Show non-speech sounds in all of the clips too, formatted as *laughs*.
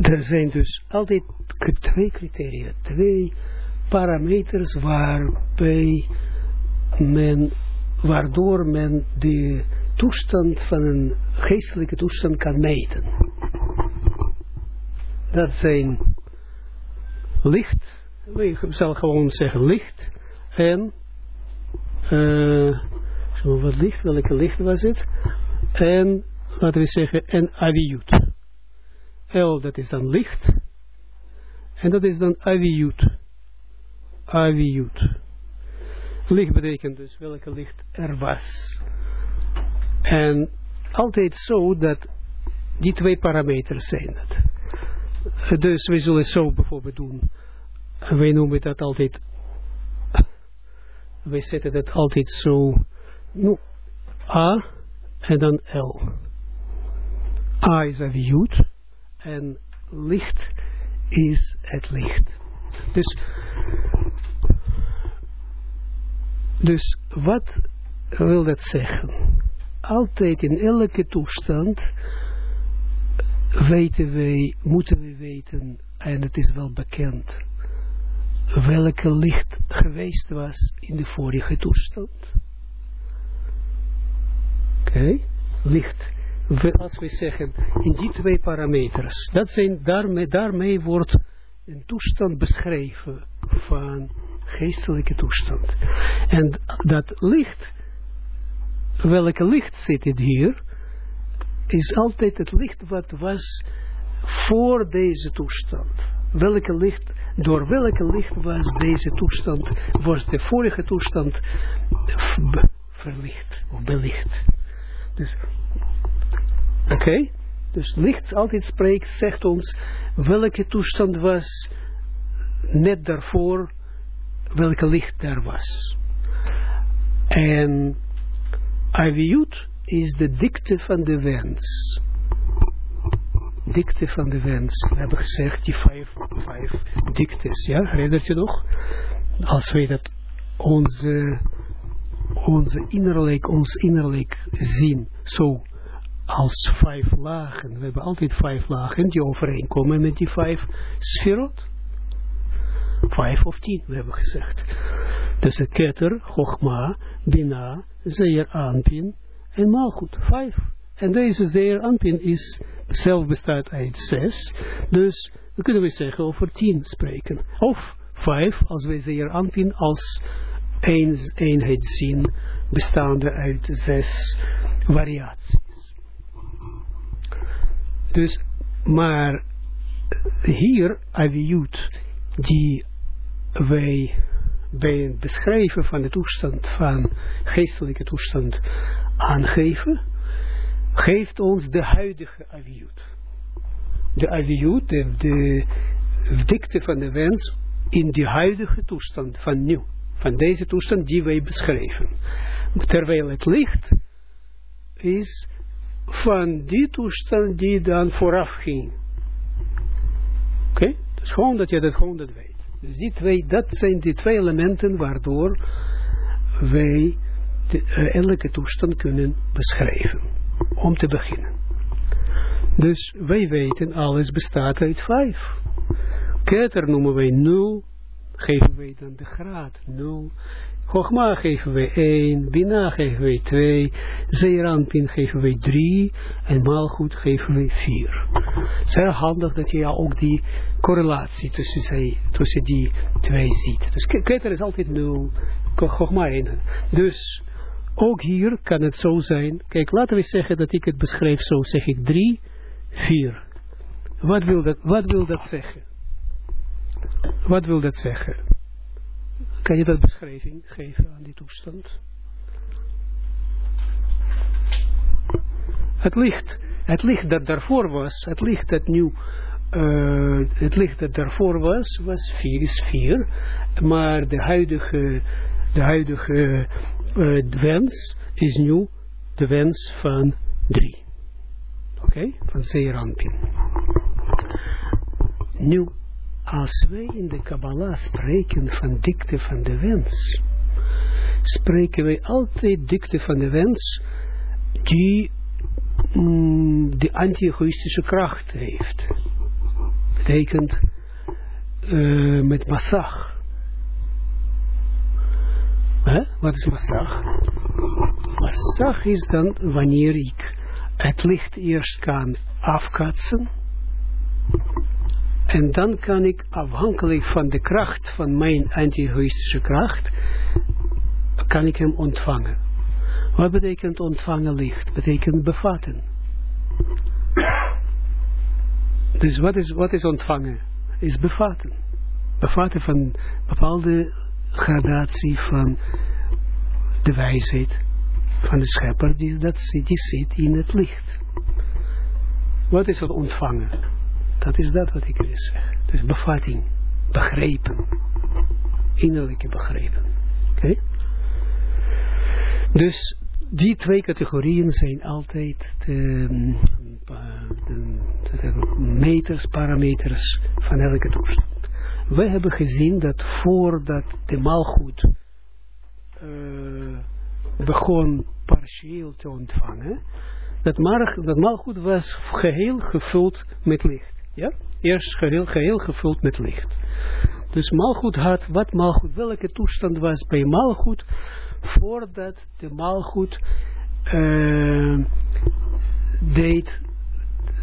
er zijn dus altijd twee criteria, twee parameters waarbij men, waardoor men de toestand van een geestelijke toestand kan meten. Dat zijn licht, ik zal gewoon zeggen licht en uh, wat licht, welke licht was het? En laten we zeggen en aviyut. L dat is dan licht en dat is dan aviyut. Aviyut. Licht betekent dus welke licht er was. En altijd zo dat die twee parameters zijn het. Dus we zullen zo bijvoorbeeld doen. Wij noemen dat altijd, wij zetten dat altijd zo, nu, A en dan L. A is aviyut en licht is het licht. Dus, dus wat wil dat zeggen? Altijd in elke toestand weten wij, moeten we weten, en het is wel bekend, welke licht geweest was in de vorige toestand. Oké, licht. Als we zeggen, in die twee parameters, dat zijn, daarmee, daarmee wordt een toestand beschreven van geestelijke toestand. En dat licht, welke licht zit het hier, is altijd het licht wat was voor deze toestand. Welke licht, door welke licht was deze toestand, was de vorige toestand verlicht of belicht. Dus, oké, dus licht altijd spreekt, zegt ons welke toestand was net daarvoor, welke licht daar was. En Aviut is de dikte van de wens. Dikte van de wens. We hebben gezegd, die vijf, vijf diktes, ja, herinnert je nog? Als wij dat onze, onze innerlijk, ons innerlijk zien, zo als vijf lagen. We hebben altijd vijf lagen die overeenkomen met die vijf sferot. Vijf of tien, we hebben gezegd. Dus de ketter, Chogma, Bina, Zeer, Anpin, en Malchut, vijf. En deze zeer Anpin is, zelf bestaat uit zes, dus dan kunnen we zeggen over tien spreken. Of vijf, als we zeer Anpin als een, eenheid zien, bestaande uit zes variaties. Dus, maar hier, Aviut, die wij bij het beschrijven van de toestand van geestelijke toestand aangeven, geeft ons de huidige aviut. De aviut, de, de dikte van de wens in de huidige toestand van nu, van deze toestand die wij beschrijven. Terwijl het licht is van die toestand die dan vooraf ging. Oké? Dus gewoon dat je dat gewoon dat weet. Dus die twee, dat zijn die twee elementen waardoor wij de, uh, elke toestand kunnen beschrijven. Om te beginnen. Dus wij weten, alles bestaat uit vijf. Keter noemen wij nul, geven wij dan de graad nul. Chogma geven wij 1, Bina geven wij 2, Zeeranpin geven wij 3 en Malgoed geven wij 4. Zeer handig dat je ook die correlatie tussen, zij, tussen die twee ziet. Dus Keter is altijd 0, Chogma 1. Dus ook hier kan het zo zijn. Kijk, laten we zeggen dat ik het beschrijf zo. Zeg ik 3, 4. Wat wil dat, wat wil dat zeggen? Wat wil dat zeggen? Kan je dat beschrijving geven aan die toestand? Het licht, het licht dat daarvoor was, het licht dat nu, uh, het licht dat daarvoor was, was 4 is 4, maar de huidige, de huidige uh, wens is nu de wens van 3. Oké, van Zeeranpin. Nu, als wij in de Kabbalah spreken van dikte van de wens, spreken wij altijd dikte van de wens die mm, de anti-egoïstische kracht heeft. betekent uh, met massag. Wat is massag? Massag is dan wanneer ik het licht eerst kan afkatsen. En dan kan ik afhankelijk van de kracht van mijn anti-egoïstische kracht, kan ik hem ontvangen. Wat betekent ontvangen licht? Betekent bevatten. Dus wat is, wat is ontvangen? Is bevatten. Bevatten van bepaalde gradatie van de wijsheid van de schepper, die, dat, die zit in het licht. Wat is het ontvangen? Dat is dat wat ik wil zeggen. Dus bevatting, begrepen, innerlijke begrepen. Oké? Dus die twee categorieën zijn altijd de, meters, parameters van elke toestand. We hebben gezien dat voordat de maalgoed uh, begon partieel te ontvangen, dat, dat maalgoed was geheel gevuld met licht. Ja? Eerst geheel, geheel gevuld met licht. Dus maalgoed had, wat maalgoed, welke toestand was bij maalgoed, voordat de maalgoed uh, deed,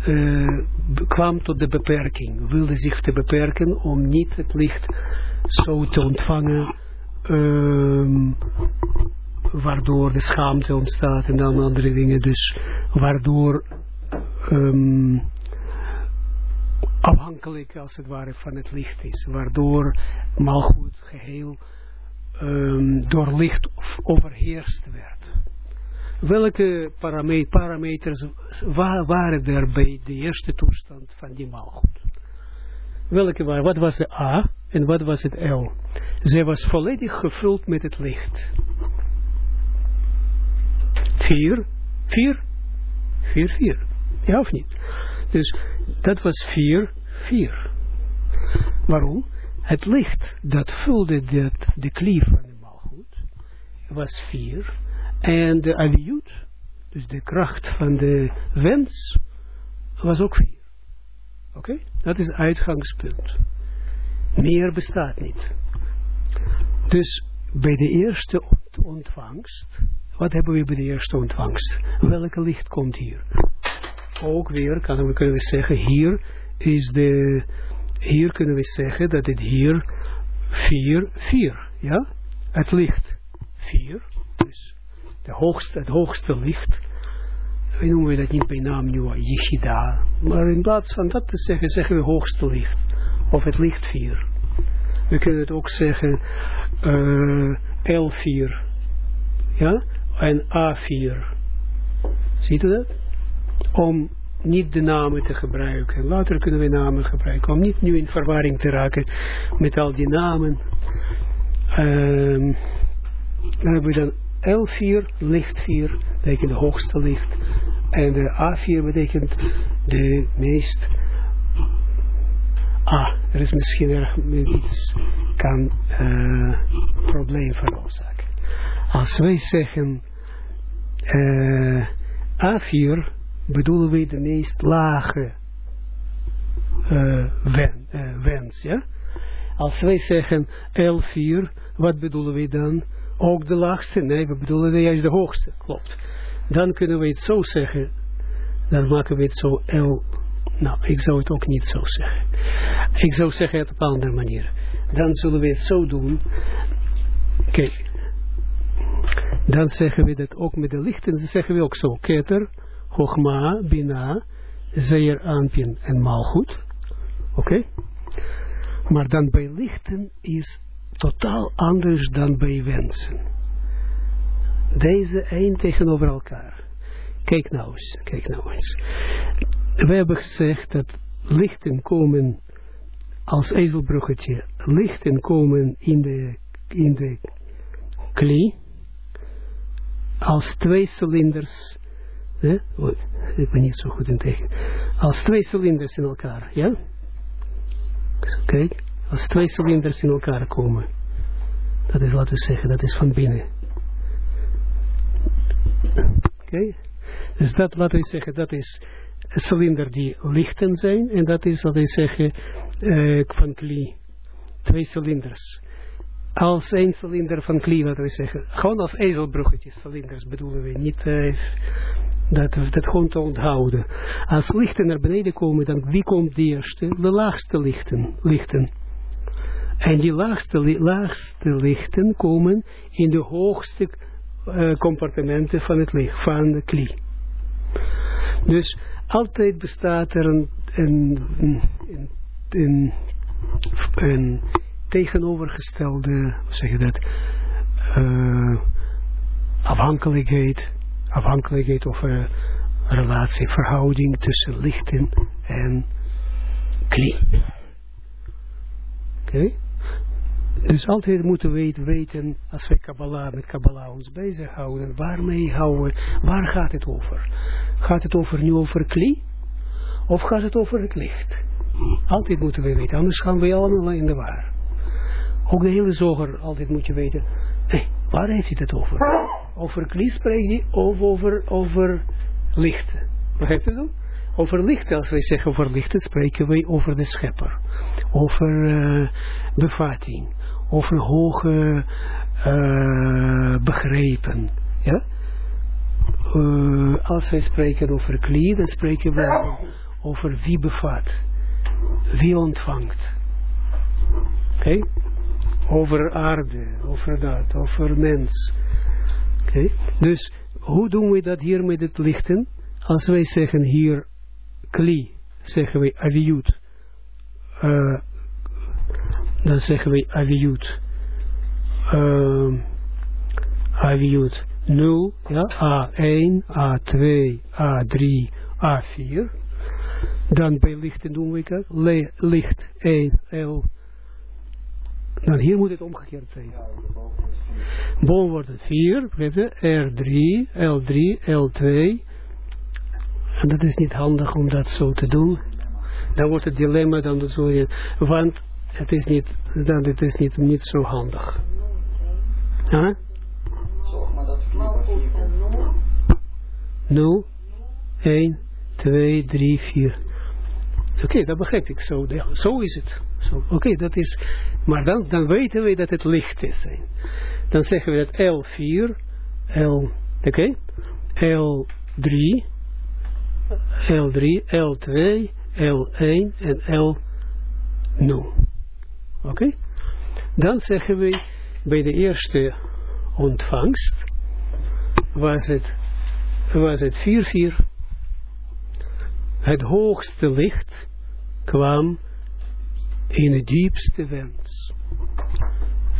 uh, kwam tot de beperking, wilde zich te beperken om niet het licht zo te ontvangen, uh, waardoor de schaamte ontstaat en dan andere dingen, dus waardoor um, afhankelijk als het ware van het licht is, waardoor maalgoed geheel um, door licht overheerst werd. Welke parameters waren er bij de eerste toestand van die maalgoed? Welke waren, wat was de A en wat was het L? Zij was volledig gevuld met het licht. Vier, vier, vier, vier. Ja of niet? Dus dat was vier, vier. Waarom? Het licht dat vulde de, klief van de maalgoed was vier. En de aliut, dus de kracht van de wens, was ook vier. Oké? Dat is het uitgangspunt. Meer bestaat niet. Dus bij de eerste ontvangst, wat hebben we bij de eerste ontvangst? Welke licht komt hier? Ook weer kan we, kunnen we zeggen, hier is de hier kunnen we zeggen dat het hier 4, 4, ja, het licht. 4, dus de hoogste, het hoogste licht, we noemen dat niet bij naam nu, Yichida, maar in plaats van dat te zeggen, zeggen we hoogste licht, of het licht 4. We kunnen het ook zeggen uh, L4, ja, en A4. Ziet u dat? Om niet de namen te gebruiken. Later kunnen we namen gebruiken, om niet nu in verwarring te raken met al die namen. Um, dan hebben we dan L4, licht 4, betekent de hoogste licht. En de A4 betekent de meest... Ah, er is misschien erg iets kan uh, probleem veroorzaken. Als wij zeggen uh, A4 bedoelen we de meest lage wen, uh, wens, ja? Als wij zeggen L4, wat bedoelen we dan? Ook de laagste? Nee, we bedoelen juist de hoogste, klopt. Dan kunnen we het zo zeggen, dan maken we het zo L, nou, ik zou het ook niet zo zeggen. Ik zou zeggen het op een andere manier. Dan zullen we het zo doen, kijk, dan zeggen we dat ook met de lichten, dan zeggen we ook zo, keter, Chogma, Bina, Zeer, Anpin en Malchut. Oké? Maar dan bij lichten is totaal anders dan bij wensen. Deze één tegenover elkaar. Kijk nou eens, kijk nou eens. We hebben gezegd dat lichten komen als ezelbruggetje. Lichten komen in de, in de klie als twee cilinders Ik ben niet zo goed in tegen. Als twee cilinders in elkaar, ja? Kijk, als twee cilinders in elkaar komen. Dat is, laten we zeggen, dat is van binnen. Oké? Dus dat, laten we zeggen, dat is cilinder die lichten zijn, en dat is wat wij zeggen uh, van kli. Twee cilinders. Als één cilinder van kli, wat wij zeggen. Gewoon als ezelbruggetjes, cilinders bedoelen we niet. Uh, dat, dat gewoon te onthouden. Als lichten naar beneden komen, dan wie komt de eerste? De laagste lichten. lichten. En die laagste, laagste lichten komen in de hoogste uh, compartimenten van het licht, van de kli. Dus altijd bestaat er een, een, een, een, tegenovergestelde, hoe zeg je dat, uh, afhankelijkheid, afhankelijkheid of uh, relatie, verhouding tussen lichten en kli. Oké? Dus altijd moeten we weten, als wij Kabbalah, met Kabbalah ons bezighouden, waarmee houden, waar gaat het over? Gaat het over nu over kli? Of gaat het over het licht? Altijd moeten we weten, anders gaan we allemaal in de waar. Ook de hele zoger, altijd moet je weten, hey, waar heeft hij het over? Over kli spreekt of over, over licht? Begrijpt u dat? Over licht, als wij zeggen over licht, spreken wij over de schepper. Over uh, bevatting over hoge uh, begrepen. Ja? Uh, als wij spreken over kli, dan spreken we over wie bevat, wie ontvangt. Oké? Okay? Over aarde, over dat, over mens. Oké? Okay? Dus hoe doen we dat hier met het lichten? Als wij zeggen hier kli, zeggen wij aviut. Uh, dan zeggen we aviut. Uh, aviut 0, ja, A1, A2, A3, A4. Dan bij lichten doen we Le, licht 1, L. Dan hier moet het omgekeerd zijn. Boven wordt het 4, R3, L3, L2. En dat is niet handig om dat zo te doen. Dan wordt het dilemma, dan zul je, want het is niet, dan het is niet, niet zo handig. Huh? Zorg maar dat 0, 1, 2, 3, 4. Oké, dat begrijp ik. Zo, zo is het. Oké, okay, dat is, maar dan, dan weten we dat het licht is. Dan zeggen we dat L4, L, oké, okay, L3, L3, L2, L1 en L0. Oké? Dan zeggen we bij de eerste ontvangst was het, was het 4-4. Het hoogste licht kwam in het diepste wens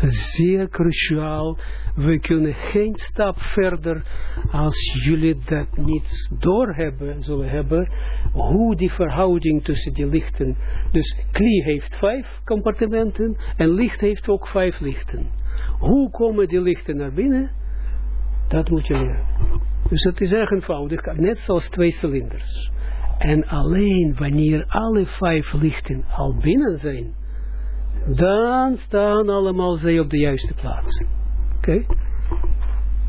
zeer cruciaal. We kunnen geen stap verder als jullie dat niet doorhebben, zullen hebben, hoe die verhouding tussen die lichten. Dus kli heeft vijf compartimenten en licht heeft ook vijf lichten. Hoe komen die lichten naar binnen? Dat moet je leren. Dus het is erg eenvoudig, net zoals twee cilinders. En alleen wanneer alle vijf lichten al binnen zijn, dan staan allemaal zij op de juiste plaats. Oké?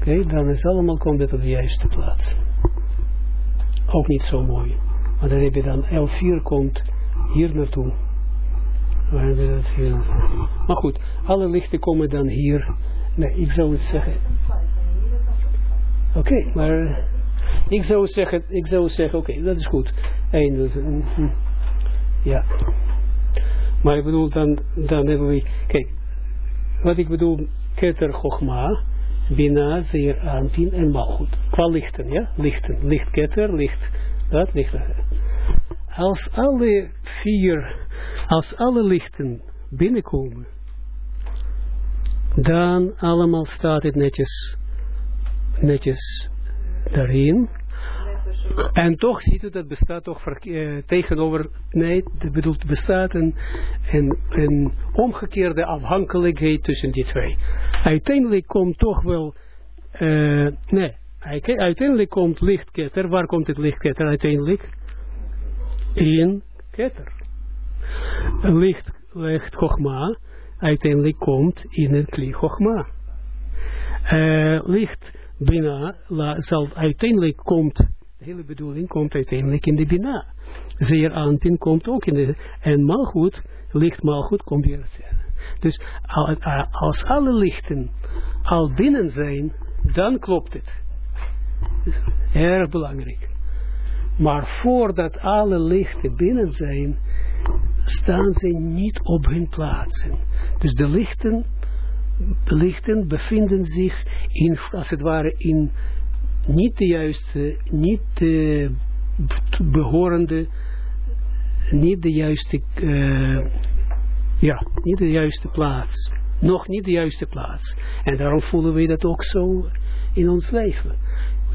Oké, dan is allemaal komt het op de juiste plaats. Ook niet zo mooi. Maar dan heb je dan L4 komt hier naartoe. Maar goed, alle lichten komen dan hier. Nee, ik zou het zeggen. Oké, maar ik zou zeggen, ik zou zeggen, oké, dat is goed. Hm. ja. Maar ik bedoel, dan, dan hebben we, kijk, wat ik bedoel, keter chogma, bina, zeer aanpin en malchut. Qua lichten, ja, lichten, licht keter, licht, dat, licht. Als alle vier, als alle lichten binnenkomen, dan allemaal staat het netjes, netjes daarin, en toch ziet u dat bestaat toch uh, tegenover, nee, dat bedoelt bestaat een, een, een, omgekeerde afhankelijkheid tussen die twee. Uiteindelijk komt toch wel, uh, nee, uiteindelijk komt lichtketter, waar komt het lichtketter uiteindelijk? In ketter. Licht, licht Chogma, uiteindelijk komt in het kli Chogma. Uh, licht Bina zal uiteindelijk komt hele bedoeling komt uiteindelijk in de Bina. Zeer Anpin komt ook in de, en Malchut, licht Malchut komt weer. Dus als alle lichten al binnen zijn, dan klopt het. Erg belangrijk. Maar voordat alle lichten binnen zijn, staan ze niet op hun plaatsen. Dus de lichten, de lichten bevinden zich in, als het ware, in niet de juiste, niet de behorende, niet de juiste, uh, ja, niet de juiste plaats. Nog niet de juiste plaats. En daarom voelen we dat ook zo in ons leven.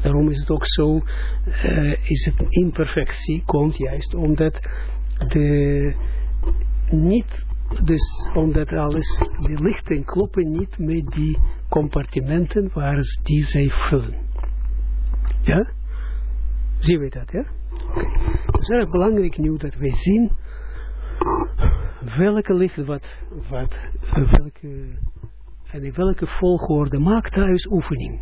Daarom is het ook zo, uh, is het imperfectie, komt juist omdat de, niet, dus omdat alles, de lichten kloppen niet met die compartimenten waar die zij vullen. Ja? Zien we dat, ja? Okay. Het is erg belangrijk nu dat wij zien welke licht, wat, wat, welke, en in welke volgorde maakt thuis oefening.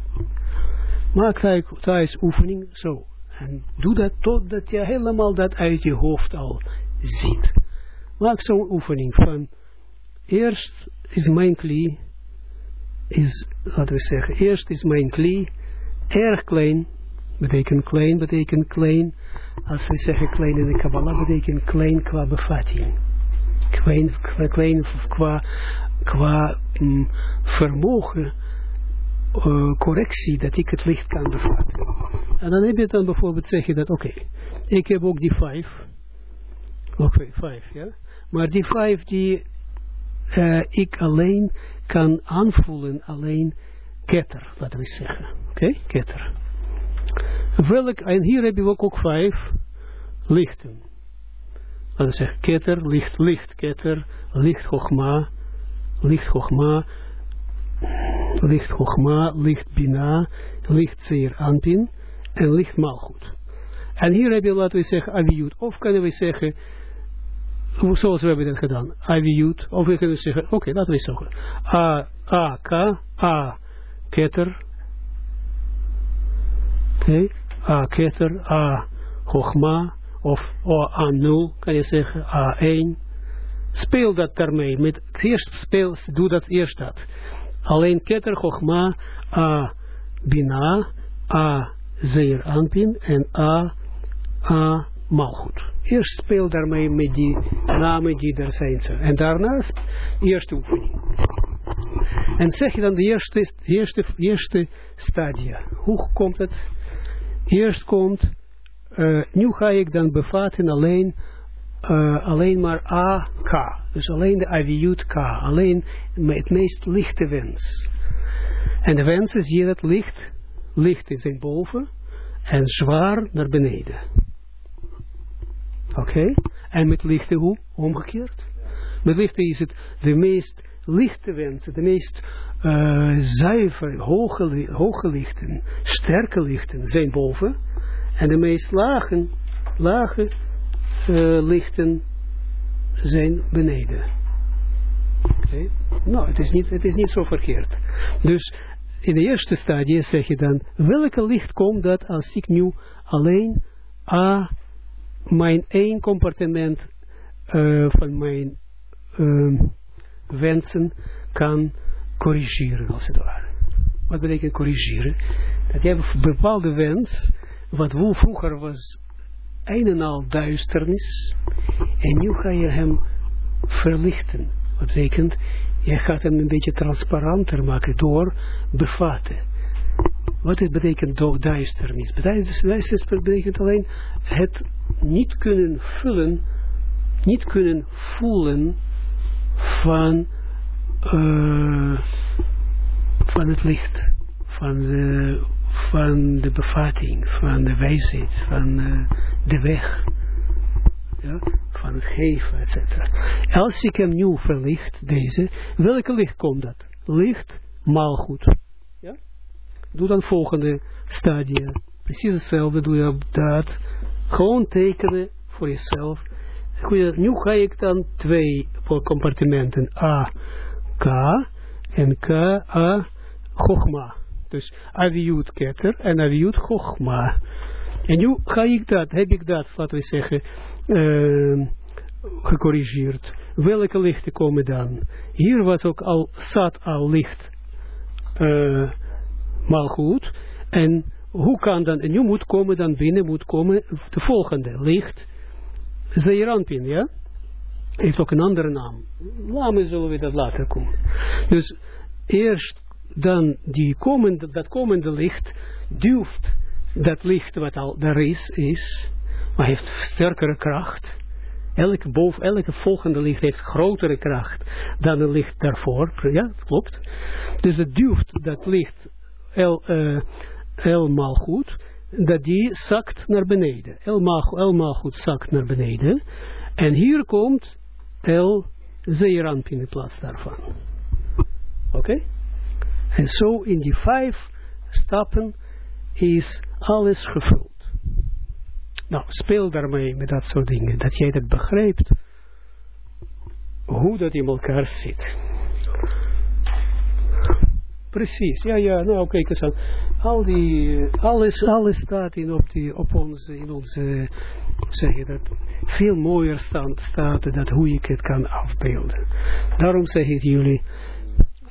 Maak thuis oefening zo. En doe dat totdat je helemaal dat uit je hoofd al ziet. Maak zo'n oefening van, eerst is mijn klie, is, laten we zeggen, eerst is mijn klie erg klein, betekent klein, betekent klein, als we zeggen klein in de Kabbalah, betekent klein qua bevatting. Klein, klein qua, qua mm, vermogen, uh, correctie, dat ik het licht kan bevatten. En dan heb je dan bijvoorbeeld zeggen dat, oké, ik heb ook die vijf, ook vijf, ja, maar die vijf die uh, ik alleen kan aanvoelen, alleen ketter, laten we zeggen. Oké, okay? ketter. Welk, en hier hebben we ook, vijf lichten. Laten we zeggen, ketter, licht, licht, ketter, licht, chogma, licht, chogma, licht, chogma, licht, bina, licht, zeer, anpin, en licht, malgoed. En hier hebben we, laten we zeggen, aviut. Of kunnen we zeggen, zoals we hebben gedaan, aviut. Of we kunnen zeggen, oké, okay, laten we zeggen, a, a, k, a, ketter, Oké, A keter, A Chogma, of A0 kan je zeggen, A1. Speel dat daarmee. Met, eerst speel, doe dat eerst dat. Alleen keter, Chogma, A Bina, A Zeer Anpin en A, A Malchut. Eerst speel daarmee met die namen die er zijn. En daarnaast eerste oefening. En zeg je dan de eerste, eerste, eerste stadia. Hoe komt het? Eerst komt, uh, nu ga ik dan bevatten alleen, uh, alleen maar A, K. Dus alleen de aviut K. Alleen het meest lichte wens. En de wens is hier het licht. Licht is in boven en zwaar naar beneden. Oké? En met lichte hoe? Omgekeerd. Met lichte is het de meest lichte wensen, de meest uh, zuiver, hoge, hoge lichten, sterke lichten zijn boven. En de meest lage, lage uh, lichten zijn beneden. Nou, het is, niet, het is niet zo verkeerd. Dus in de eerste stadie zeg je dan, welke licht komt dat als ik nu alleen A, mijn één compartiment uh, van mijn uh, wensen kan corrigeren, als het ware. Wat betekent corrigeren? Dat je een bepaalde wens, wat vroeger was een en al duisternis, en nu ga je hem verlichten. Wat betekent, je gaat hem een beetje transparanter maken door bevatten. Wat het betekent duisternis? Duisternis betekent alleen het niet kunnen vullen, niet kunnen voelen van uh, van het licht, van de, van de bevatting, van de wijsheid, van uh, de weg, ja, van het geven, etc. Als ik hem nu verlicht, deze, welke licht komt dat? Licht, maalgoed. Ja? Doe dan volgende stadia. Precies hetzelfde doe je dat. Gewoon tekenen voor jezelf. Nu ga ik dan twee compartimenten. A, K en K, A, Chogma. Dus Aviut Keter en Aviut Chogma. En nu ga ik dat, heb ik dat, laten we zeggen, uh, gecorrigeerd. Welke lichten komen dan? Hier was ook al, zat al licht, uh, maar goed. En hoe kan dan, en nu moet komen dan binnen, moet komen de volgende, licht, Zeeranpin, ja? Heeft ook een andere naam. Waarom zullen we dat later komen? Dus eerst dan die komende, dat komende licht duwt dat licht wat al daar is, is maar heeft sterkere kracht. Elke, boven, elke volgende licht heeft grotere kracht dan het licht daarvoor. Ja, dat klopt. Dus het duwt dat licht el, uh, elmaal goed, dat die zakt naar beneden. Elmaal, goed zakt naar beneden. En hier komt El Zeeramp in de plaats daarvan. Oké? En zo in die vijf stappen is alles gevuld. Nou, speel daarmee met dat soort dingen. Dat jij dat begrijpt. Hoe dat in elkaar zit. Precies, ja, ja, nou kijk eens aan. Al die, alles, alles staat in, op, die, op onze, in onze, zeg je dat, veel mooier stand staat dat hoe ik het kan afbeelden. Daarom zeg ik jullie,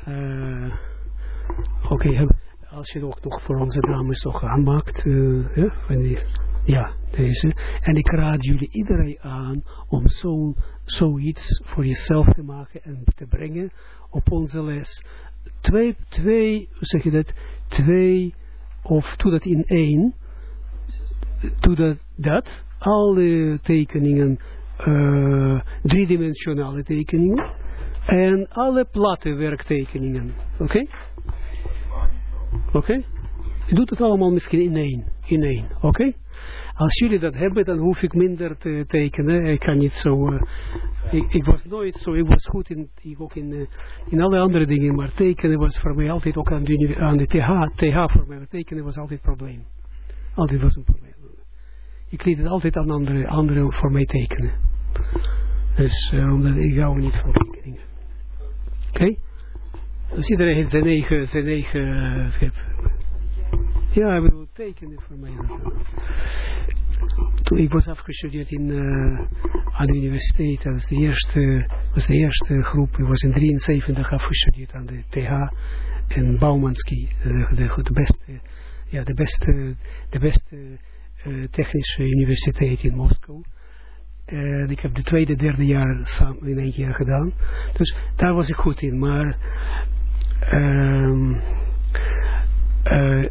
uh, oké, als je het ook nog voor onze dames toch aanmaakt, uh, ja, deze, en ik raad jullie iedereen aan om zo'n zoiets voor jezelf te maken en te brengen op onze les. Twee, twee, zeg je dat, twee, of doe dat in één, doe dat, dat alle tekeningen, uh, driedimensionale tekeningen, en alle platte werktekeningen. Oké? Oké? Je doet het allemaal misschien in één. In één. Oké? Als jullie dat hebben, dan hoef ik minder te tekenen. Ik kan niet zo... Uh, ik, ik, was nooit zo... Ik was goed in, ik ook in, uh, in alle andere dingen. Maar tekenen was voor mij altijd ook aan de, aan de TH. TH voor mij. Tekenen was altijd een probleem. Altijd was een probleem. Ik liet het altijd aan anderen andere voor mij tekenen. Dus uh, omdat ik hou niet van tekeningen. Oké? Okay? Dus iedereen heeft zijn eigen, zijn eigen ja, ik bedoel, tekenen voor mij. Toen ik was afgestudeerd in, uh, aan de universiteit, dat was de eerste, was de eerste groep, ik was in 73 afgestudeerd aan de TH en Baumanski, uh, de, de, beste, ja, de beste, de beste uh, technische universiteit in Moskou. Uh, ik heb de tweede, derde jaar samen in één jaar gedaan. Dus daar was ik goed in. Maar uh, uh,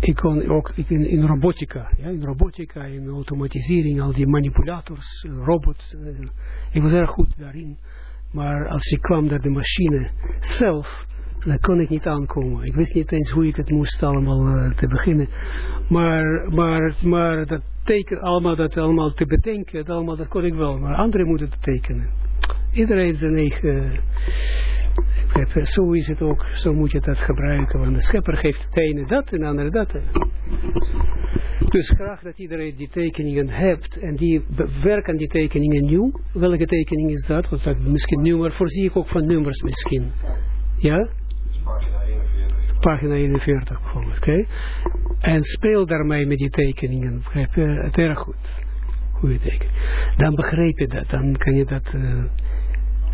ik kon ook in, robotica, ja, in robotica, in automatisering, al die manipulators, robots. Uh, ik was erg goed daarin. Maar als ik kwam naar de machine zelf, dan kon ik niet aankomen. Ik wist niet eens hoe ik het moest allemaal uh, te beginnen. Maar, maar, maar dat teken, allemaal dat allemaal te bedenken, dat, allemaal, dat kon ik wel. Maar anderen moeten het tekenen. Iedereen zijn eigen... Zo is het ook, zo moet je dat gebruiken, want de schepper geeft het ene dat en de andere dat. Dus graag dat iedereen die tekeningen hebt en die werken die tekeningen nieuw. Welke tekening is dat? Want dat misschien nummer, voorzie ik ook van nummers misschien. Ja? Pagina 41 bijvoorbeeld, oké. Okay? En speel daarmee met die tekeningen, begrijp je? Het erg goed. Goeie teken. Dan begrijp je dat, dan kan je dat... Uh,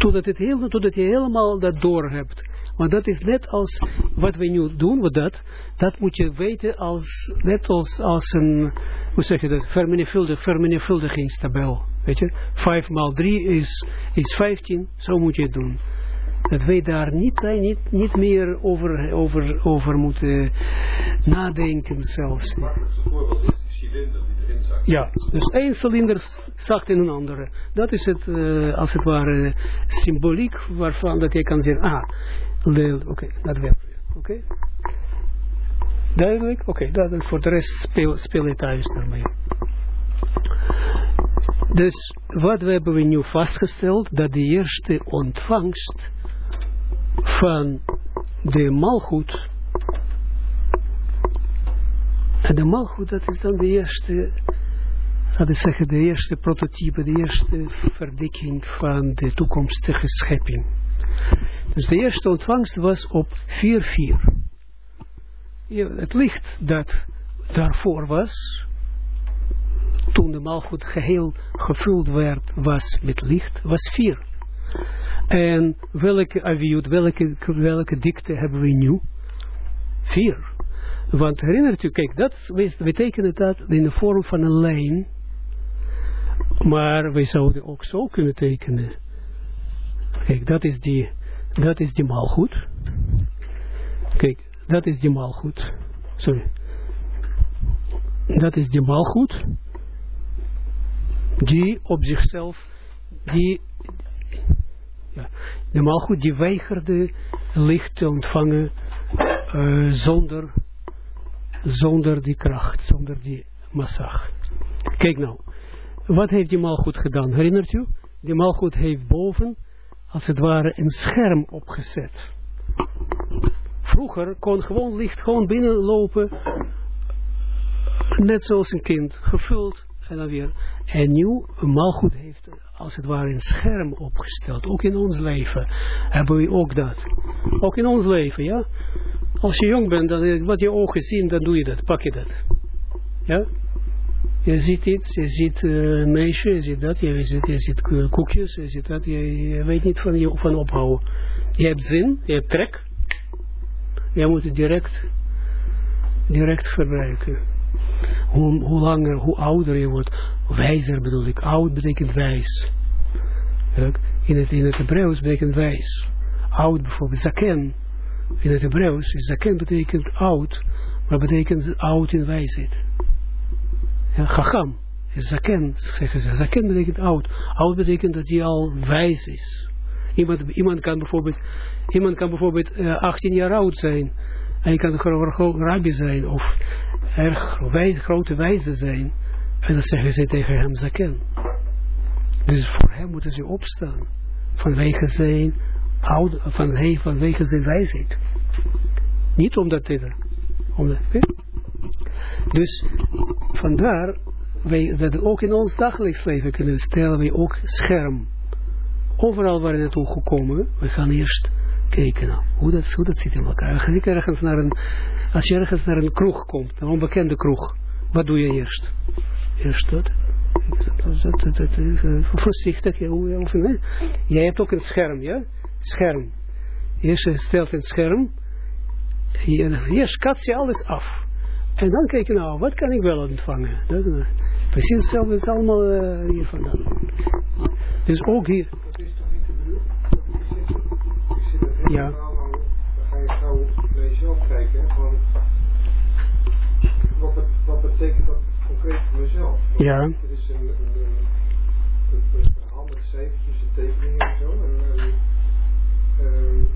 totdat, het heel, totdat je helemaal dat door hebt. Maar dat is net als wat we nu doen, wat dat, dat moet je weten als, net als, als een, hoe zeg je dat, vermenigvuldig, vermenigvuldigingstabel. Weet je, 5 maal 3 is, is 15, zo moet je het doen. Dat wij daar niet, niet, niet meer over, over, over moeten nadenken zelfs. Ja, dus één cilinder zakt in een andere. Dat is het, uh, als het ware, symboliek waarvan dat je kan zeggen, ah, oké, dat werkt Oké? Okay. Duidelijk? Oké, okay, voor de rest speel, speel je thuis daarmee. Dus wat hebben we nu vastgesteld? Dat de eerste ontvangst van de malgoed en de malgoed, dat is dan de eerste, is zeggen, de eerste prototype, de eerste verdikking van de toekomstige schepping. Dus de eerste ontvangst was op 4-4. Het licht dat daarvoor was, toen de malgoed geheel gevuld werd, was met licht, was vier. En welke aviut, welke, welke dikte hebben we nu? Vier. Want herinnert u, kijk, dat betekent dat in de vorm van een lijn. Maar wij zouden ook zo kunnen tekenen. Kijk, dat is die, dat is die malgoed. Kijk, dat is die malgoed. Sorry. Dat is die malgoed. Die op zichzelf, die, ja, de malgoed die weigerde licht te ontvangen uh, zonder, zonder die kracht, zonder die massag. Kijk nou, wat heeft die malgoed gedaan? Herinnert u? Die malgoed heeft boven, als het ware, een scherm opgezet. Vroeger kon gewoon licht gewoon binnenlopen, net zoals een kind, gevuld en dan weer. Een malgoed heeft als het ware een scherm opgesteld. Ook in ons leven hebben we ook dat. Ook in ons leven, ja. Als je jong bent, dan, wat je ogen zien, dan doe je dat, pak je dat. Ja. Je ziet iets, je ziet uh, een meisje, je ziet dat, je ziet, je ziet koekjes, je ziet dat, je, weet niet van, van ophouden. Je hebt zin, je hebt trek. Je moet het direct, direct gebruiken. Hoe, hoe langer, hoe ouder je wordt, wijzer bedoel ik. Oud betekent wijs. In het, in het Hebreeuws betekent wijs. Oud bijvoorbeeld, zaken. In het Hebreeuws zaken betekent oud, maar betekent oud in wijsheid. Ja, chacham is zaken. Zaken betekent oud. Oud betekent dat hij al wijs is. Iemand, iemand kan bijvoorbeeld, iemand kan bijvoorbeeld uh, 18 jaar oud zijn. En je kan een rabbi zijn of erg grote wijze zijn. En dan zeggen ze tegen hem zaken. Dus voor hem moeten ze opstaan. Vanwege zijn oude, van, vanwege zijn wijsheid. Niet omdat dit. Omdat, Dus vandaar wij, dat ook in ons dagelijks leven kunnen stellen wij ook scherm. Overal waar we naartoe gekomen, we gaan eerst kijken nou, hoe, dat, hoe dat zit in elkaar. Als je ergens naar een, als je ergens naar een kroeg komt, een onbekende kroeg, wat doe je eerst? Eerst dat. Voorzichtig, jij hebt ook een scherm, ja? Scherm. Eerst stelt een scherm, eerst kat je alles af. En dan kijk je nou, wat kan ik wel ontvangen? Dat, precies hetzelfde is allemaal uh, hier vandaan. Dus ook hier. Ja. Dan ga je gauw naar jezelf kijken. Van, wat, wat betekent dat concreet voor mezelf? Want ja. Het is een, een, een, een met cijfertjes en tekeningen en zo. En, en, um,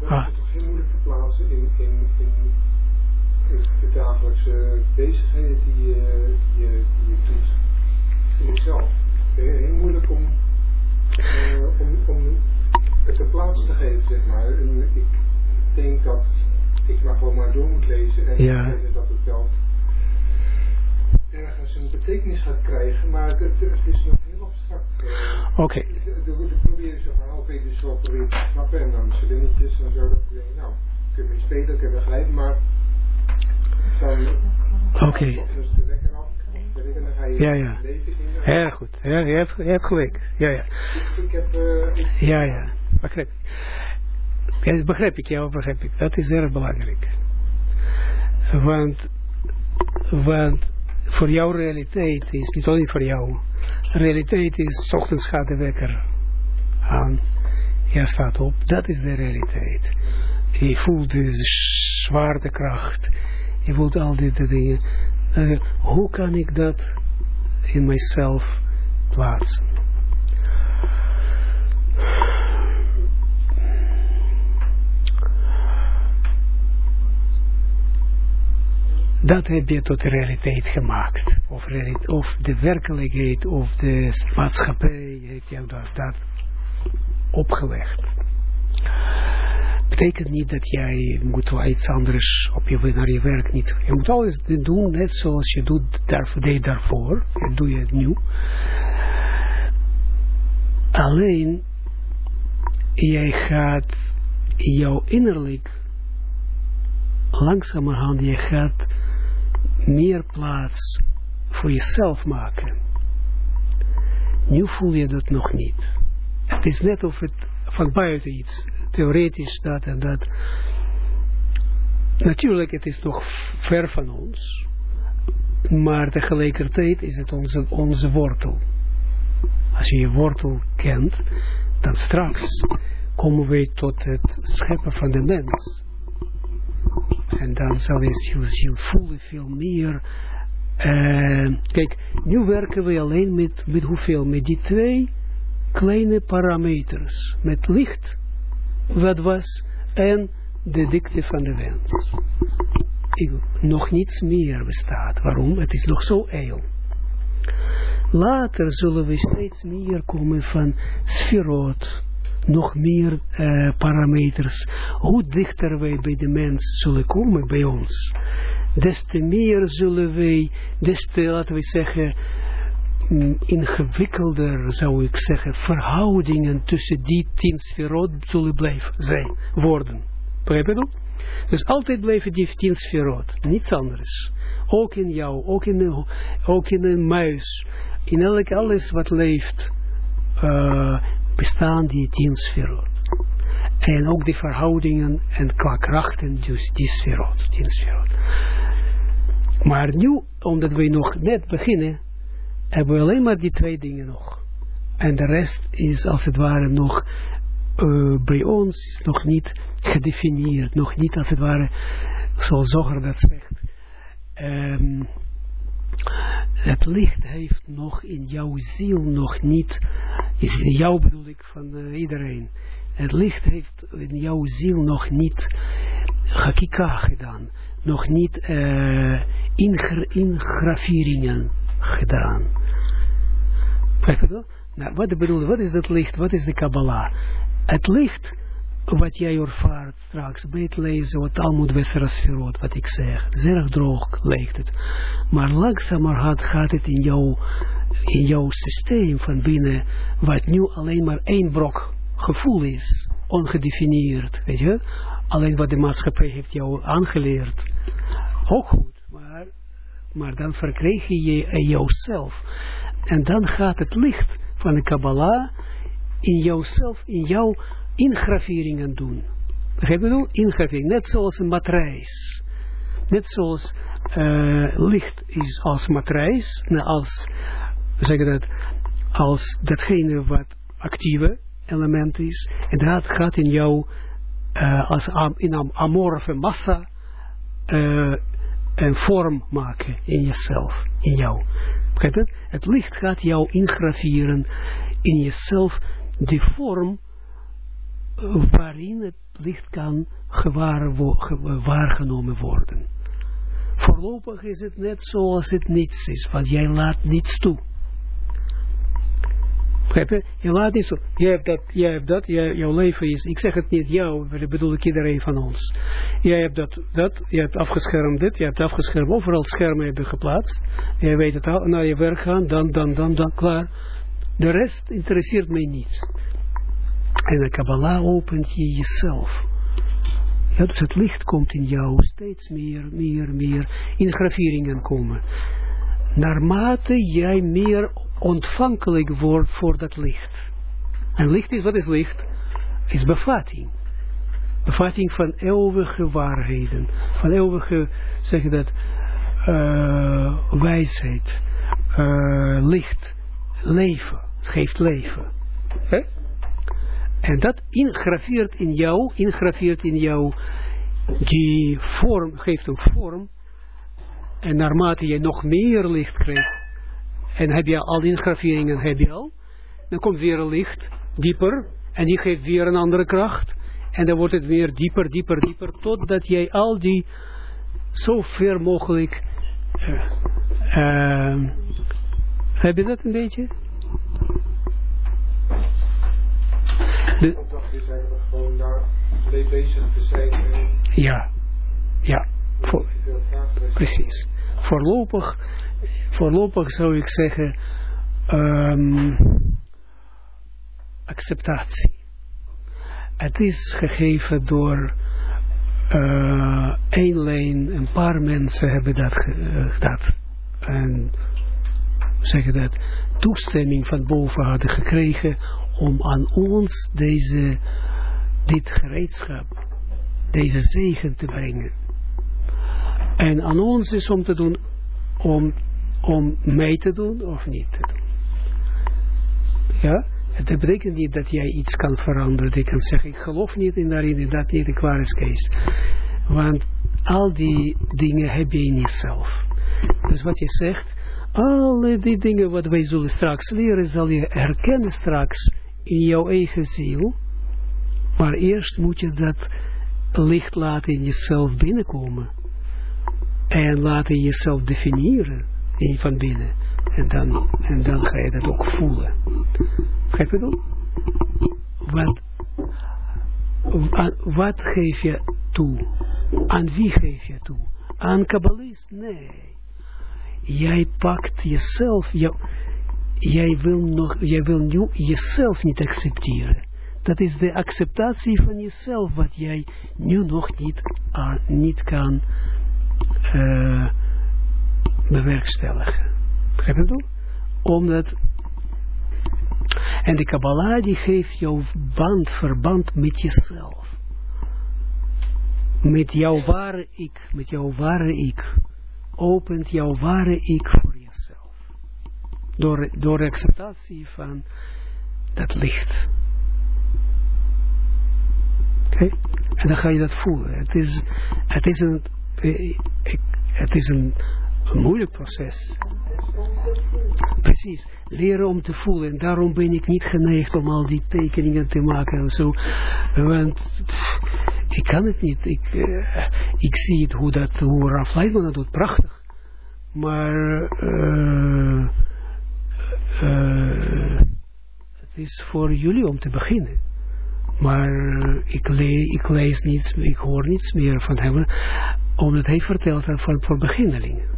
dat ah. is toch heel moeilijk te plaatsen in, in, in, in de dagelijkse bezigheden die, uh, die, die je doet. In jezelf. Heel moeilijk om, uh, om, om het een plaats te geven, zeg maar. En ik denk dat ik maar gewoon maar door moet lezen en ja. dat het wel ergens een betekenis gaat krijgen, maar het, het is nog heel abstract. Uh, Oké. Okay. Ik probeer zo van, oké, dus wel proberen te snappen en dan cylinders en zo, dat denk, nou, ik heb mee spelen, ik heb begrijpen, maar dan... Oké. Okay. Dan je ja, ja. Heel goed, ja, je, hebt, je hebt gelijk. Ja, ja. Ik, ik heb... Uh, ik, ja, ja. Begrijp ik. Begrijp ik, ja, begrijp ik. Dat is erg belangrijk. Want, want voor jouw realiteit is, niet alleen voor jou, realiteit is, ochtends gaat de wekker aan, je staat op, dat is de realiteit. Je voelt de zwaartekracht, je voelt al die dingen. Uh, hoe kan ik dat in mijzelf plaatsen? Dat heb je tot realiteit gemaakt. Of, of de werkelijkheid, of de maatschappij heeft jou dat, dat opgelegd. Betekent niet dat jij moet iets anders op je, naar je werk niet. Je moet alles doen net zoals je doet daar, deed daarvoor. Dat doe je het nu. Alleen, jij gaat jouw innerlijk langzamerhand, je gaat meer plaats voor jezelf maken. Nu voel je dat nog niet. Het is net of het van buiten iets, theoretisch dat en dat. Natuurlijk, het is nog ver van ons. Maar tegelijkertijd is het onze, onze wortel. Als je je wortel kent, dan straks komen we tot het scheppen van de mens. En dan zal je ziel voelen veel meer. Uh, kijk, nu werken we alleen met, met hoeveel? Met die twee kleine parameters. Met licht, wat was, en de dikte van de wens. Nog niets meer bestaat. Waarom? Het is nog zo eeuw. Later zullen we steeds meer komen van sferot, nog meer uh, parameters. Hoe dichter wij bij de mens zullen komen bij ons, des te meer zullen wij, des te, laten we zeggen, mm, ingewikkelder, zou ik zeggen, verhoudingen tussen die tien sferot zullen blijven zijn, worden. Begrijp je dat? Dus altijd blijven die tien sferot, niets anders. Ook in jou, ook in, een, ook in een muis, in elk alles wat leeft, uh, bestaan die tien sferot. En ook die verhoudingen en qua krachten, dus die sferot, tien. Maar nu, omdat we nog net beginnen, hebben we alleen maar die twee dingen nog. En de rest is als het ware nog uh, bij ons is nog niet gedefinieerd, nog niet als het ware, zoals Zoger dat zegt. Um, het licht heeft nog in jouw ziel nog niet, is jou bedoel ik van uh, iedereen, het licht heeft in jouw ziel nog niet hakika gedaan, nog niet uh, ingraveringen gedaan. Nou, wat, bedoel, wat is dat licht? Wat is de Kabbalah? Het licht wat jij ervaart straks bij het lezen, wat Talmud Weserasferot, wat ik zeg, zeer droog lijkt het. Maar langzamerhand gaat het in jouw, in jouw systeem van binnen, wat nu alleen maar één brok gevoel is, ongedefinieerd, weet je. Alleen wat de maatschappij heeft jou aangeleerd. Ook goed, maar, maar dan verkreeg je jouzelf. En dan gaat het licht van de Kabbalah in jouzelf, in jouw ingraveringen doen. Begrijp je nou? Ingravering, net zoals een matrijs. Net zoals uh, licht is als matrijs, als, zeggen dat, als datgene wat actieve element is, en dat gaat in jou uh, als in een amorfe massa uh, een vorm maken in jezelf, in jou. Begrijp je? Het licht gaat jou ingraveren in jezelf die vorm waarin het licht kan gewaar, waargenomen worden. Voorlopig is het net zoals het niets is, want jij laat niets toe. Je? je laat niet zo. Jij hebt dat, jij hebt dat, jij, jouw leven is, ik zeg het niet jou, dat bedoel iedereen van ons. Jij hebt dat, dat, je hebt afgeschermd dit, je hebt afgeschermd, overal schermen hebben geplaatst. Jij weet het al, naar je werk gaan, dan, dan, dan, dan, klaar. De rest interesseert mij niet. En de Kabbalah opent je jezelf. Ja, dus het licht komt in jou steeds meer, meer, meer in graveringen komen. Naarmate jij meer ontvankelijk wordt voor dat licht. En licht is, wat is licht? Is bevatting. Bevatting van eeuwige waarheden. Van eeuwige, zeg je dat, uh, wijsheid. Uh, licht. Leven. Het geeft leven. He? En dat ingraveert in jou, ingraveert in jou, die vorm, geeft een vorm. En naarmate je nog meer licht krijgt, en heb je al ingraveringen, heb je al, dan komt weer een licht, dieper, en die geeft weer een andere kracht. En dan wordt het weer dieper, dieper, dieper, totdat jij al die, zo ver mogelijk, uh, heb je dat een beetje? De gewoon daar bezig te zijn. Ja, ja. Voor, precies. Voorlopig, voorlopig zou ik zeggen, um, acceptatie. Het is gegeven door uh, één lijn, een paar mensen hebben dat, uh, dat en zeggen dat toestemming van boven hadden gekregen om aan ons deze, dit gereedschap, deze zegen te brengen. En aan ons is om te doen, om, om mee te doen of niet te doen. Ja? Het betekent niet dat jij iets kan veranderen. Je kan zeggen, ik geloof niet in daarin en dat niet, ik waar is Kees. Want al die dingen heb je in jezelf. Dus wat je zegt, alle die dingen wat wij zullen straks leren, zal je herkennen straks in jouw eigen ziel. Maar eerst moet je dat licht laten in jezelf binnenkomen. En laten jezelf definiëren in van binnen. En dan, en dan ga je dat ook voelen. Begrijp je dat? Wat, wat geef je toe? Aan wie geef je toe? Aan kabbalist? Nee. Jij pakt jezelf, jou, jij wil nog, jij wil nu jezelf niet accepteren. Dat is de acceptatie van jezelf, wat jij nu nog niet, niet kan uh, bewerkstelligen. Begrijp je dat? Omdat, en de Kabbalah die geeft jou band, verband met jezelf. Met jouw ware ik, met jouw ware ik. Opent jouw ware ik voor jezelf. Door, door acceptatie van dat licht. Oké? En dan ga je dat voelen. Het is, het is een, het is een, moeilijk proces. Precies, leren om te voelen. En daarom ben ik niet geneigd om al die tekeningen te maken en zo. Want ik kan het niet. Ik, uh, ik zie het hoe, dat, hoe Raf Leidman dat doet, prachtig. Maar uh, uh, het is voor jullie om te beginnen. Maar ik, le ik lees niets, ik hoor niets meer van hem, omdat hij vertelt dat voor, beginnelingen.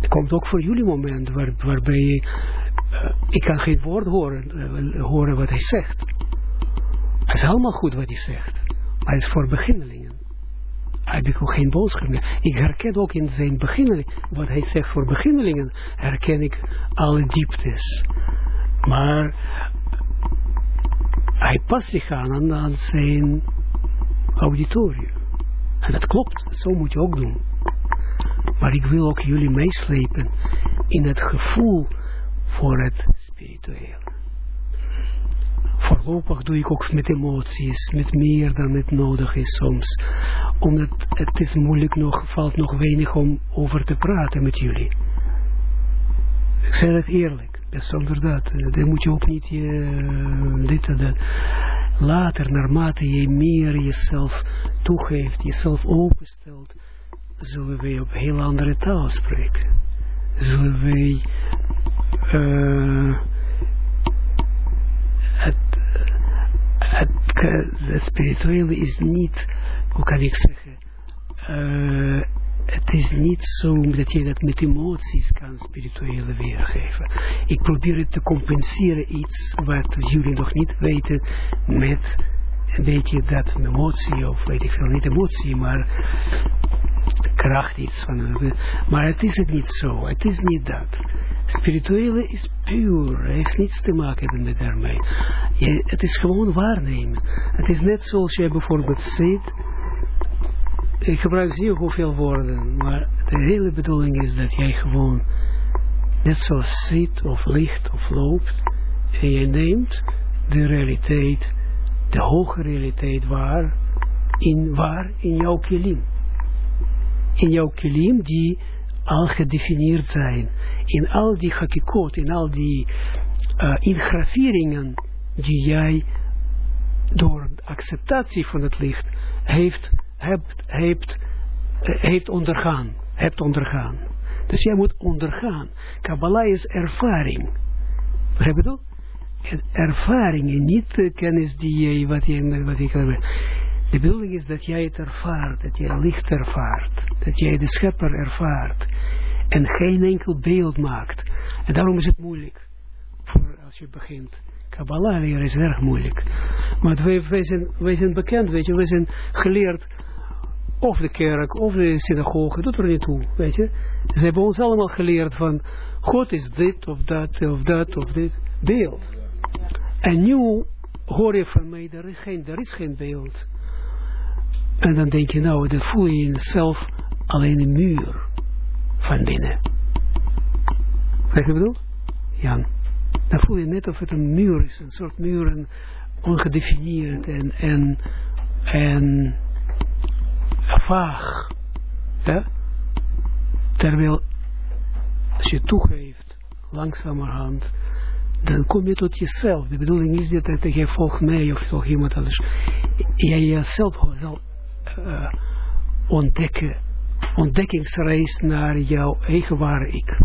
Het komt ook voor jullie moment waar, waarbij je, uh, ik kan geen woord horen, horen wat hij zegt. Het is allemaal goed wat hij zegt, maar het is voor beginnelingen. Heb ik ook geen boodschap meer. Ik herken ook in zijn beginnelingen, wat hij zegt voor beginnelingen, herken ik alle dieptes. Maar hij past zich aan aan zijn auditorium. En dat klopt, zo moet je ook doen. Maar ik wil ook jullie meeslepen in het gevoel voor het spirituele. Voorlopig doe ik ook met emoties, met meer dan het nodig is soms. Omdat het is moeilijk nog, valt nog weinig om over te praten met jullie. Ik zeg het eerlijk, dat. Dan moet je ook niet je, dit en dat. Later, naarmate je meer jezelf toegeeft, jezelf openstelt, zullen wij op heel andere taal spreken. Zullen wij uh, het, het, spirituele is niet, hoe kan ik zeggen, uh, het is niet zo dat je dat met emoties kan spirituele weergeven. Ik probeer het te compenseren iets wat jullie nog niet weten met een beetje dat emotie of weet ik veel, niet emotie, maar kracht iets van. Maar het is het niet zo. Het is niet dat. Spirituele is puur. heeft niets te maken met daarmee. Je, het is gewoon waarnemen. Het is net zoals jij bijvoorbeeld ziet. Ik gebruik zeer hoeveel woorden. Maar de hele bedoeling is dat jij gewoon net zoals ziet of ligt of loopt. En je neemt de realiteit, de hoge realiteit waar. In waar? In jouw kilim in jouw kilim die al gedefinieerd zijn. In al die hakikot, in al die uh, ingraveringen die jij door acceptatie van het licht heeft, hebt, heeft, uh, heeft ondergaan. Hebt ondergaan. Dus jij moet ondergaan. Kabbalah is ervaring. Begrijp je dat? Ervaring en niet kennis die je, wat je, wat ik de bedoeling is dat jij het ervaart, dat jij licht ervaart, dat jij de schepper ervaart en geen enkel beeld maakt. En daarom is het moeilijk voor als je begint. Kabbalah leren is erg moeilijk. Maar wij, wij, zijn, wij zijn bekend, weet je, wij zijn geleerd of de kerk, of de synagoge, doet er niet toe, weet je. Ze hebben ons allemaal geleerd van, God is dit, of dat, of dat, of dit, beeld. En nu hoor je van mij, er is geen, er is geen beeld. En dan denk je, nou, dan voel je jezelf alleen een muur van binnen. Wat je bedoel? Jan. Dan voel je net of het een muur is, een soort muur, en ongedefinieerd en, en, en vaag. Ja? Terwijl, als je toegeeft, langzamerhand, dan kom je tot jezelf. De bedoeling is niet dat je volgt mij of toch iemand anders. Jij jezelf zal uh, ontdekken, ontdekkingsreis naar jouw eigen ware ik.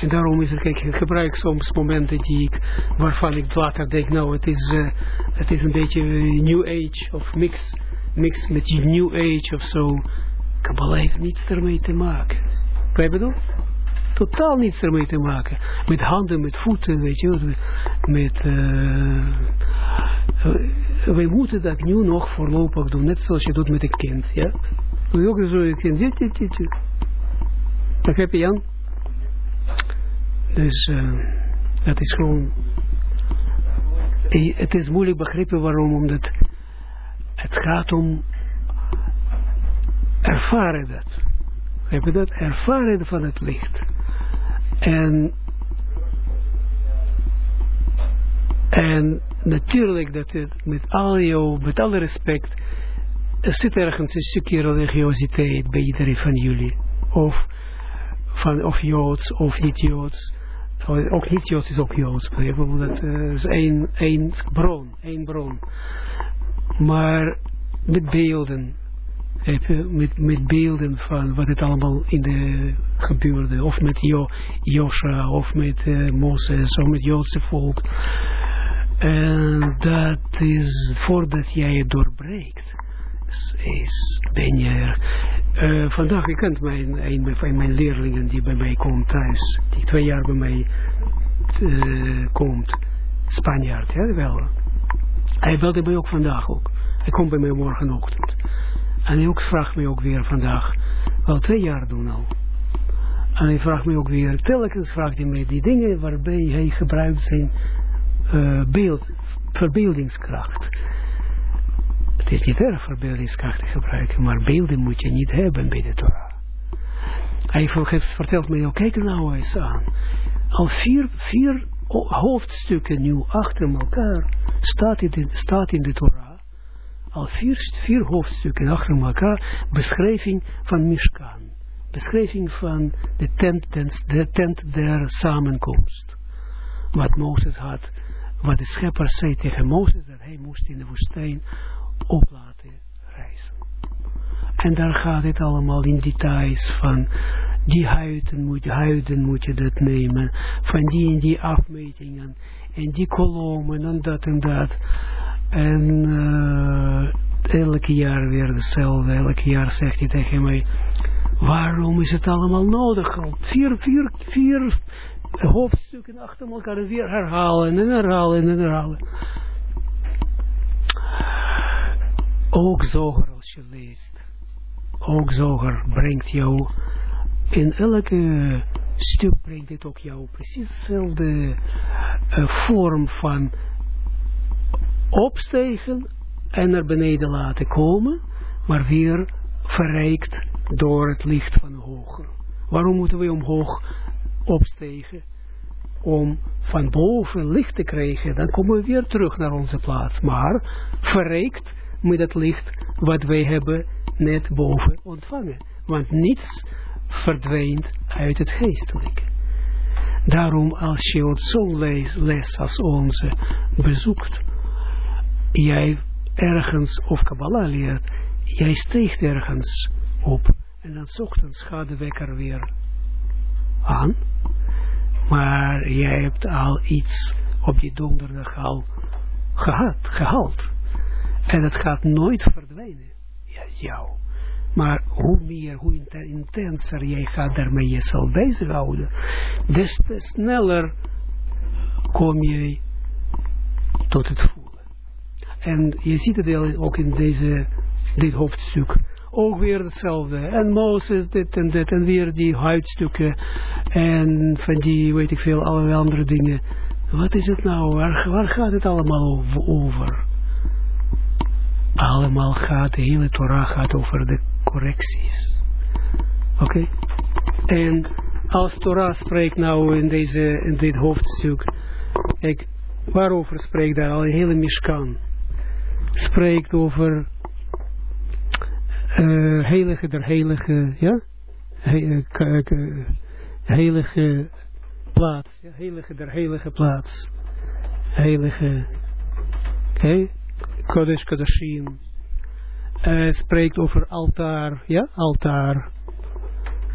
En daarom is het, kijk, ik gebruik soms momenten die ik, waarvan ik later denk, nou, het is, uh, het is een beetje new age of mix, mix met new age of zo. Kabbalah heeft niets ermee te maken. Wat je? Totaal niets ermee te maken. Met handen, met voeten, weet je, met, uh, wij moeten dat nu nog voorlopig doen, net zoals je doet met een kind, ja. Doe je ook zo een kind, dit, dit, dit, je, Jan? Dus uh, dat is gewoon... Het is moeilijk begrijpen waarom, omdat het gaat om ervaren dat. Heb je dat? Ervaren van het licht. En, en natuurlijk dat het met al jouw, met alle respect, er zit ergens een stukje religiositeit bij iedereen van jullie. Of, van, of Joods of niet Joods. Ook niet Joods is ook Joods. Dat uh, is één, één bron, één bron. Maar met beelden, met, met beelden van wat het allemaal in de gebeurde, of met jo, Josha, of met uh, Mozes, of met Joodse volk. En dat is, voordat jij het doorbreekt, is, ben je er. Uh, vandaag, je kent mijn, een van mijn leerlingen die bij mij komt thuis, die twee jaar bij mij uh, komt, Spanjaard, ja wel. Hij belde mij ook vandaag ook. Hij komt bij mij morgenochtend. En hij ook vraagt mij ook weer vandaag, wel twee jaar doen al. En hij vraagt mij ook weer, telkens vraagt hij mij die dingen waarbij hij gebruikt zijn uh, beeld, verbeeldingskracht. Het is niet erg verbeeldingskracht te gebruiken, maar beelden moet je niet hebben bij de Torah. Hij heeft verteld mij, ook, kijk nou eens aan. Al vier, vier hoofdstukken nu achter elkaar staat in de, staat in de Torah al vier, vier hoofdstukken achter elkaar beschrijving van Mishkan. Beschrijving van de tent, de tent der samenkomst. Wat Mozes had, wat de schepper zei tegen Mozes, dat hij moest in de woestijn op laten reizen. En daar gaat het allemaal in details van die huiden moet, huiden moet je dat nemen, van die en die afmetingen, en die kolommen en dat en dat. En uh, elke jaar weer hetzelfde. Elke jaar zegt hij tegen mij, waarom is het allemaal nodig? Vier, vier, vier hoofdstukken achter elkaar en weer herhalen en herhalen en herhalen. Ook zoger als je leest. Ook zoger brengt jou in elke stuk brengt dit ook jou precies dezelfde uh, vorm van opstegen en naar beneden laten komen, maar weer verrijkt door het licht van hoger. Waarom moeten we omhoog opstegen? Om van boven licht te krijgen, dan komen we weer terug naar onze plaats. Maar verrijkt met het licht wat wij hebben net boven ontvangen. Want niets verdwijnt uit het geestelijke. Daarom als je zo'n les, les als onze bezoekt, jij ergens of Kabbalah leert, jij steekt ergens op en dan ochtends gaat de wekker weer aan, maar jij hebt al iets op die donderdag al gehad, gehaald. En het gaat nooit verdwijnen. Ja, jou. Maar hoe meer, hoe intenser jij gaat daarmee jezelf bezighouden, des te sneller kom je tot het voelen. En je ziet het ook in deze, dit hoofdstuk, ook weer hetzelfde. En Mozes dit en dit en weer die huidstukken en van die, weet ik veel, allerlei andere dingen. Wat is het nou? Waar, waar gaat het allemaal over? Allemaal gaat, de hele Torah gaat over de correcties. Oké? En als Torah spreekt nou in, deze, in dit hoofdstuk, ik, waarover spreekt daar al een hele Mishkan? Spreekt over uh, heilige der heilige, ja? He, uh, heilige plaats, ja? heilige der heilige plaats. Heilige, oké? Okay? Kodesh. Uh, spreekt over altaar, ja? Altaar.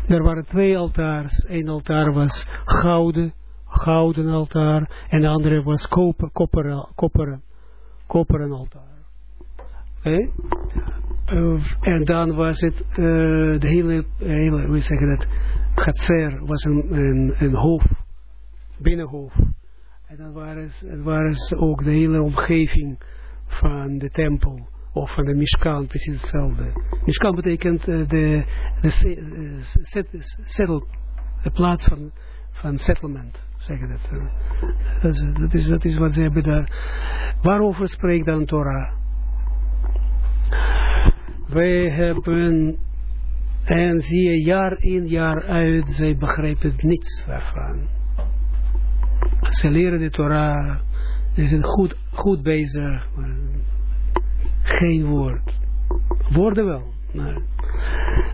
Er waren twee altaars. Eén altaar was gouden, gouden altaar. En de andere was koper, kopperen, kopperen, kopperen altaar. Okay? Uh, en dan was het uh, de hele, hele, hoe zeg je dat, Gatser was een, een, hof, binnenhof. En dan waren, het waren ook de hele omgeving van de tempel of van de Mishkan, precies hetzelfde. Mishkan betekent uh, de, de set, settle, de plaats van, van settlement, zeggen dat. Dat is, dat, is, dat is wat ze hebben daar. Waarover spreekt dan Torah? Wij hebben, en zie je jaar in jaar uit, zij begrijpen niets daarvan. Ze leren de Torah, ze zijn goed, goed bezig, geen woord. Woorden wel. Maar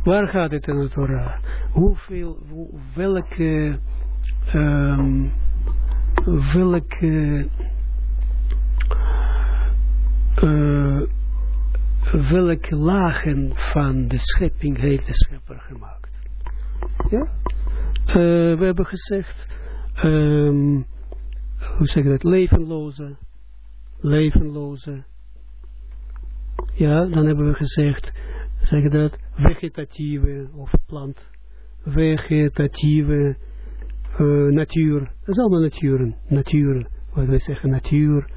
waar gaat het in de Torah? Hoeveel, hoe, welke, um, welke, uh, welke lagen van de schepping heeft de schepper gemaakt? Ja? Uh, we hebben gezegd, um, hoe zeg je dat, levenloze, levenloze, ja, dan hebben we gezegd, zeg dat, vegetatieve of plant, vegetatieve uh, natuur, dat is allemaal naturen, natuur, wat wij zeggen, natuur.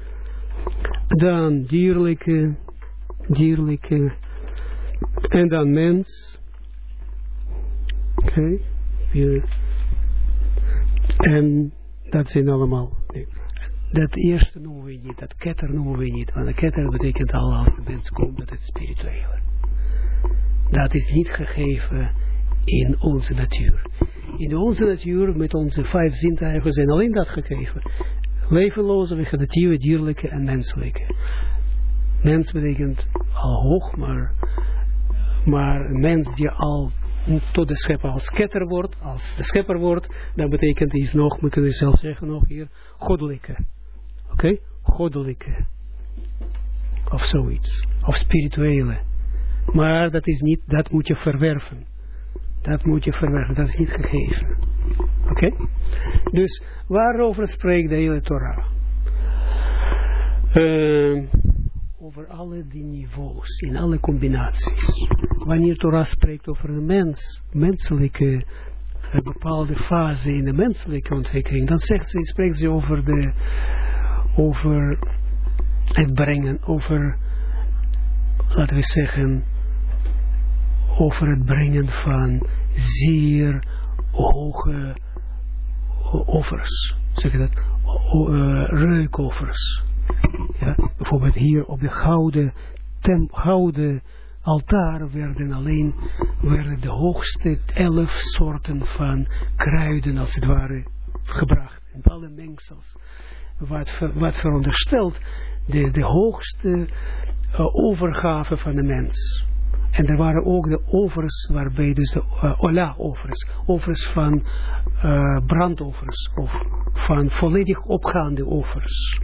Dan dierlijke, dierlijke, en dan mens. Oké, okay. en dat zijn allemaal dat eerste noemen we niet, dat ketter noemen we niet, want de ketter betekent al als de mens komt, dat het spirituele. Dat is niet gegeven in onze natuur. In onze natuur, met onze vijf zintuigen, zijn alleen dat gegeven. Levenloze, vegetatieve, dierlijke en menselijke. Mens betekent al hoog, maar, maar mens die al tot de schepper als ketter wordt, als de schepper wordt, dan betekent iets nog, we kunnen zelf zeggen nog hier, goddelijke. Oké? Goddelijke. Of zoiets. Of spirituele. Maar dat is niet, dat moet je verwerven. Dat moet je verwerven, dat is niet gegeven. Oké? Dus waarover spreekt de hele Torah? Uh, over alle die niveaus, in alle combinaties. Wanneer Torah spreekt over een mens, menselijke, een bepaalde fase in de menselijke ontwikkeling, dan zegt ze, spreekt ze over de over het brengen, over, laten we zeggen, over het brengen van zeer hoge offers. Zeg je dat? Uh, reukoffers. Bijvoorbeeld hier op de gouden, gouden altaar werden alleen werden de hoogste elf soorten van kruiden als het ware gebracht. In alle mengsels wat, wat veronderstelt de, de hoogste uh, overgave van de mens. En er waren ook de offers, waarbij dus de uh, ola-offers, offers van uh, brandoffers, of van volledig opgaande offers.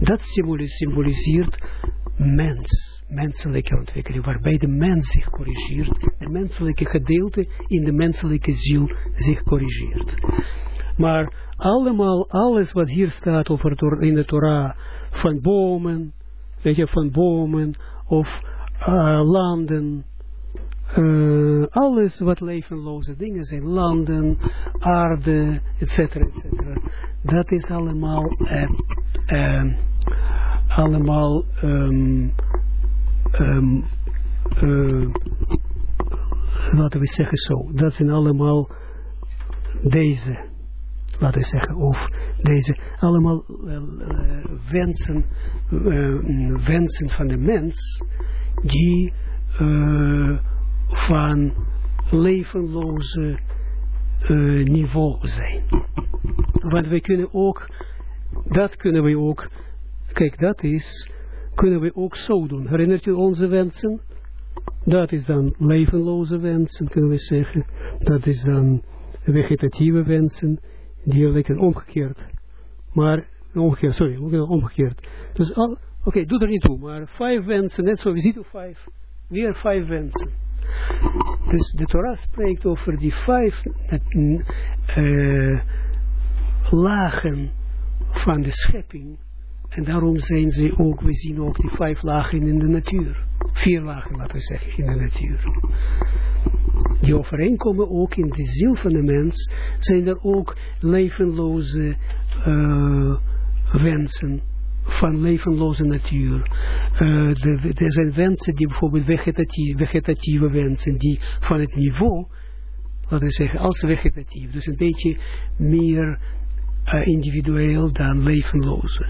Dat symboliseert mens, menselijke ontwikkeling, waarbij de mens zich corrigeert, de menselijke gedeelte in de menselijke ziel zich corrigeert. Maar allemaal, alles wat hier staat over in de Torah, van bomen, weet je, van bomen, of uh, landen, uh, alles wat levenloze dingen zijn, landen, aarde, etc. etc. Dat is allemaal, uh, allemaal um, um, laten we zeggen zo, dat zijn allemaal deze, laten we zeggen, of deze, allemaal wensen, uh, wensen van de mens, die van levenloze niveau zijn. Want we kunnen ook, dat kunnen we ook, kijk, dat is, kunnen we ook zo doen. Herinnert u onze wensen? Dat is dan levenloze wensen, kunnen we zeggen. Dat is dan vegetatieve wensen, die liggen omgekeerd. Maar, omgekeerd, sorry, omgekeerd. Dus, oké, okay, doe er niet toe, maar vijf wensen, net zo, we zien vijf, weer vijf wensen. Dus de Torah spreekt over die vijf uh, lagen van de schepping. En daarom zijn ze ook, we zien ook die vijf lagen in de natuur. Vier lagen, laten we zeggen, in de natuur. Die overeenkomen ook in de ziel van de mens, zijn er ook levenloze uh, wensen van levenloze natuur. Uh, er zijn wensen die bijvoorbeeld vegetatieve, vegetatieve wensen, die van het niveau, laten we zeggen, als vegetatief, dus een beetje meer uh, individueel dan levenloze.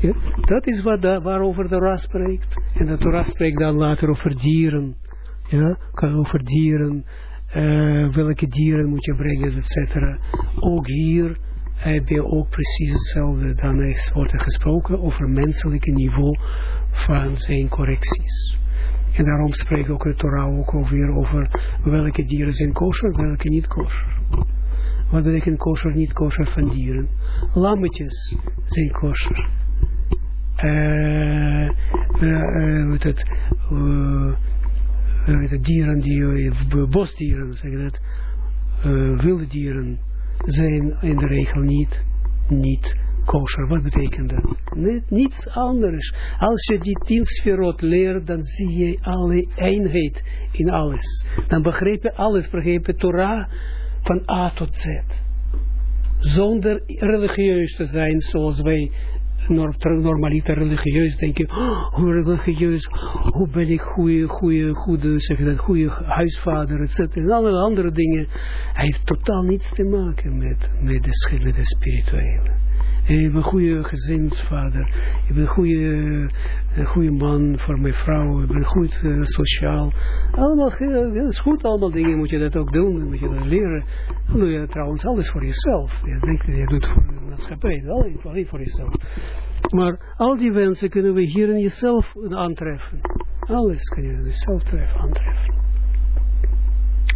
Ja, dat is wat waarover de Torah spreekt. En de Torah spreekt dan later over dieren. Ja, over dieren. Uh, welke dieren moet je brengen, et cetera. Ook hier heb je ook precies hetzelfde. Dan wordt er gesproken over menselijke niveau van zijn correcties. En daarom spreekt ook de Torah ook over, welke dieren zijn kosher, welke niet kosher. Wat betekent kosher, niet kosher van dieren? Lammetjes zijn kosher. Uh, uh, uh, het, dieren die, bosdieren, zeg dat, wilde dieren, zijn in de regel niet, niet kosher. Wat betekent dat? Niet, niets anders. Als je die tien sferot leert, dan zie je alle eenheid in alles. Dan begrijp je alles, begrijp je Torah van A tot Z. Zonder religieus te zijn, zoals wij normaliter religieus denken, oh, hoe religieus, hoe ben ik goede, goede, goede, zeg dat, goede huisvader, etc. En alle andere dingen. Hij heeft totaal niets te maken met, met de, met de spirituele. En ik ben een goede gezinsvader. Ik ben een goede, een goede man voor mijn vrouw. Ik ben goed uh, sociaal. Allemaal, dat is goed, allemaal dingen moet je dat ook doen. Moet je dat leren. Dan doe je trouwens alles voor jezelf. Je denkt je doet voor de maatschappij. Alleen voor jezelf. Maar al die wensen kunnen we hier in jezelf aantreffen. Alles kun je in jezelf treffen, aantreffen.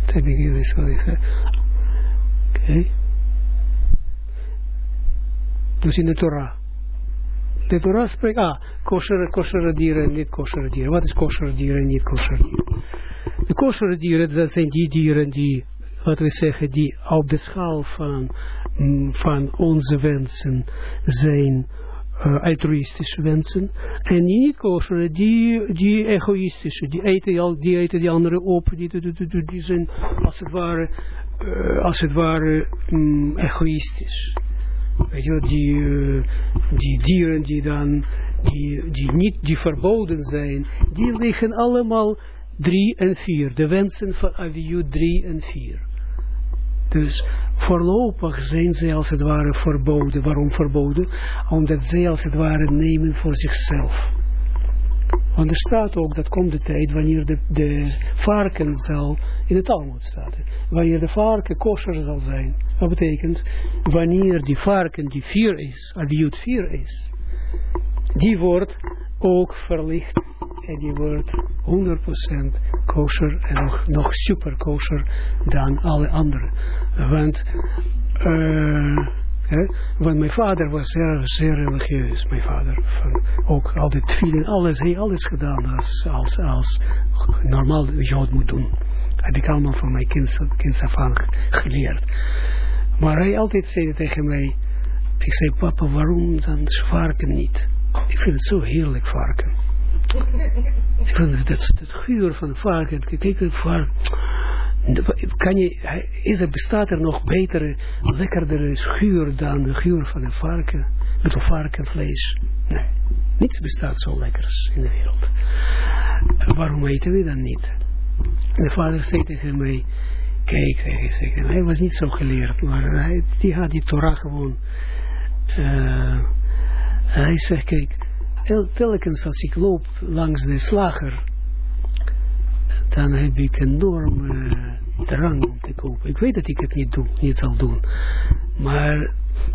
Dat heb ik hier eens gezegd. Oké. Dus in de Torah. De Torah spreekt, ah, kosher, kosher dieren, niet kosher dieren. Wat is kosher dieren, niet kosher? De kosher dieren, dat zijn die dieren die, laten we zeggen, die op de schaal van, mm, van onze wensen zijn uh, altruïstische wensen. En niet kosher, die, die egoïstische, die eten, die eten die anderen op, die, die, die, die zijn als het ware, uh, als het ware um, egoïstisch. Weet je die, uh, die dieren die dan, die, die niet, die verboden zijn, die liggen allemaal drie en vier. De wensen van Aviu drie en vier. Dus voorlopig zijn ze als het ware verboden. Waarom verboden? Omdat zij als het ware nemen voor zichzelf. Want er staat ook, dat komt de tijd wanneer de, de varken zal, in het Talmud staat wanneer de varken kosher zal zijn. Dat betekent, wanneer die varken die vier is, abiut vier is, die wordt ook verlicht en die wordt 100% kosher en nog, nog super kosher dan alle anderen. Want, uh, want mijn vader was zeer, zeer religieus, mijn vader. Van, ook altijd vielen, alles, hij alles gedaan als, als, als normaal Jood moet doen. Heb ik allemaal van mijn kind, kind af aan geleerd. Maar hij altijd zei tegen mij, ik zei, papa, waarom dan varken niet? Ik vind het zo heerlijk, varken. ik vind dat, dat geur van varken, kijk, varken kan je, is er, bestaat er nog betere, lekkerdere schuur dan de geur van een varken, met een varkenvlees? Nee, niets bestaat zo lekkers in de wereld. Waarom eten we dan niet? De vader zei tegen mij, kijk, zei, hij was niet zo geleerd, maar hij, die had die Torah gewoon. Uh, hij zegt, kijk, telkens als ik loop langs de slager, dan heb ik enorm uh, drang om te kopen. Ik weet dat ik het niet, doe, niet zal doen, maar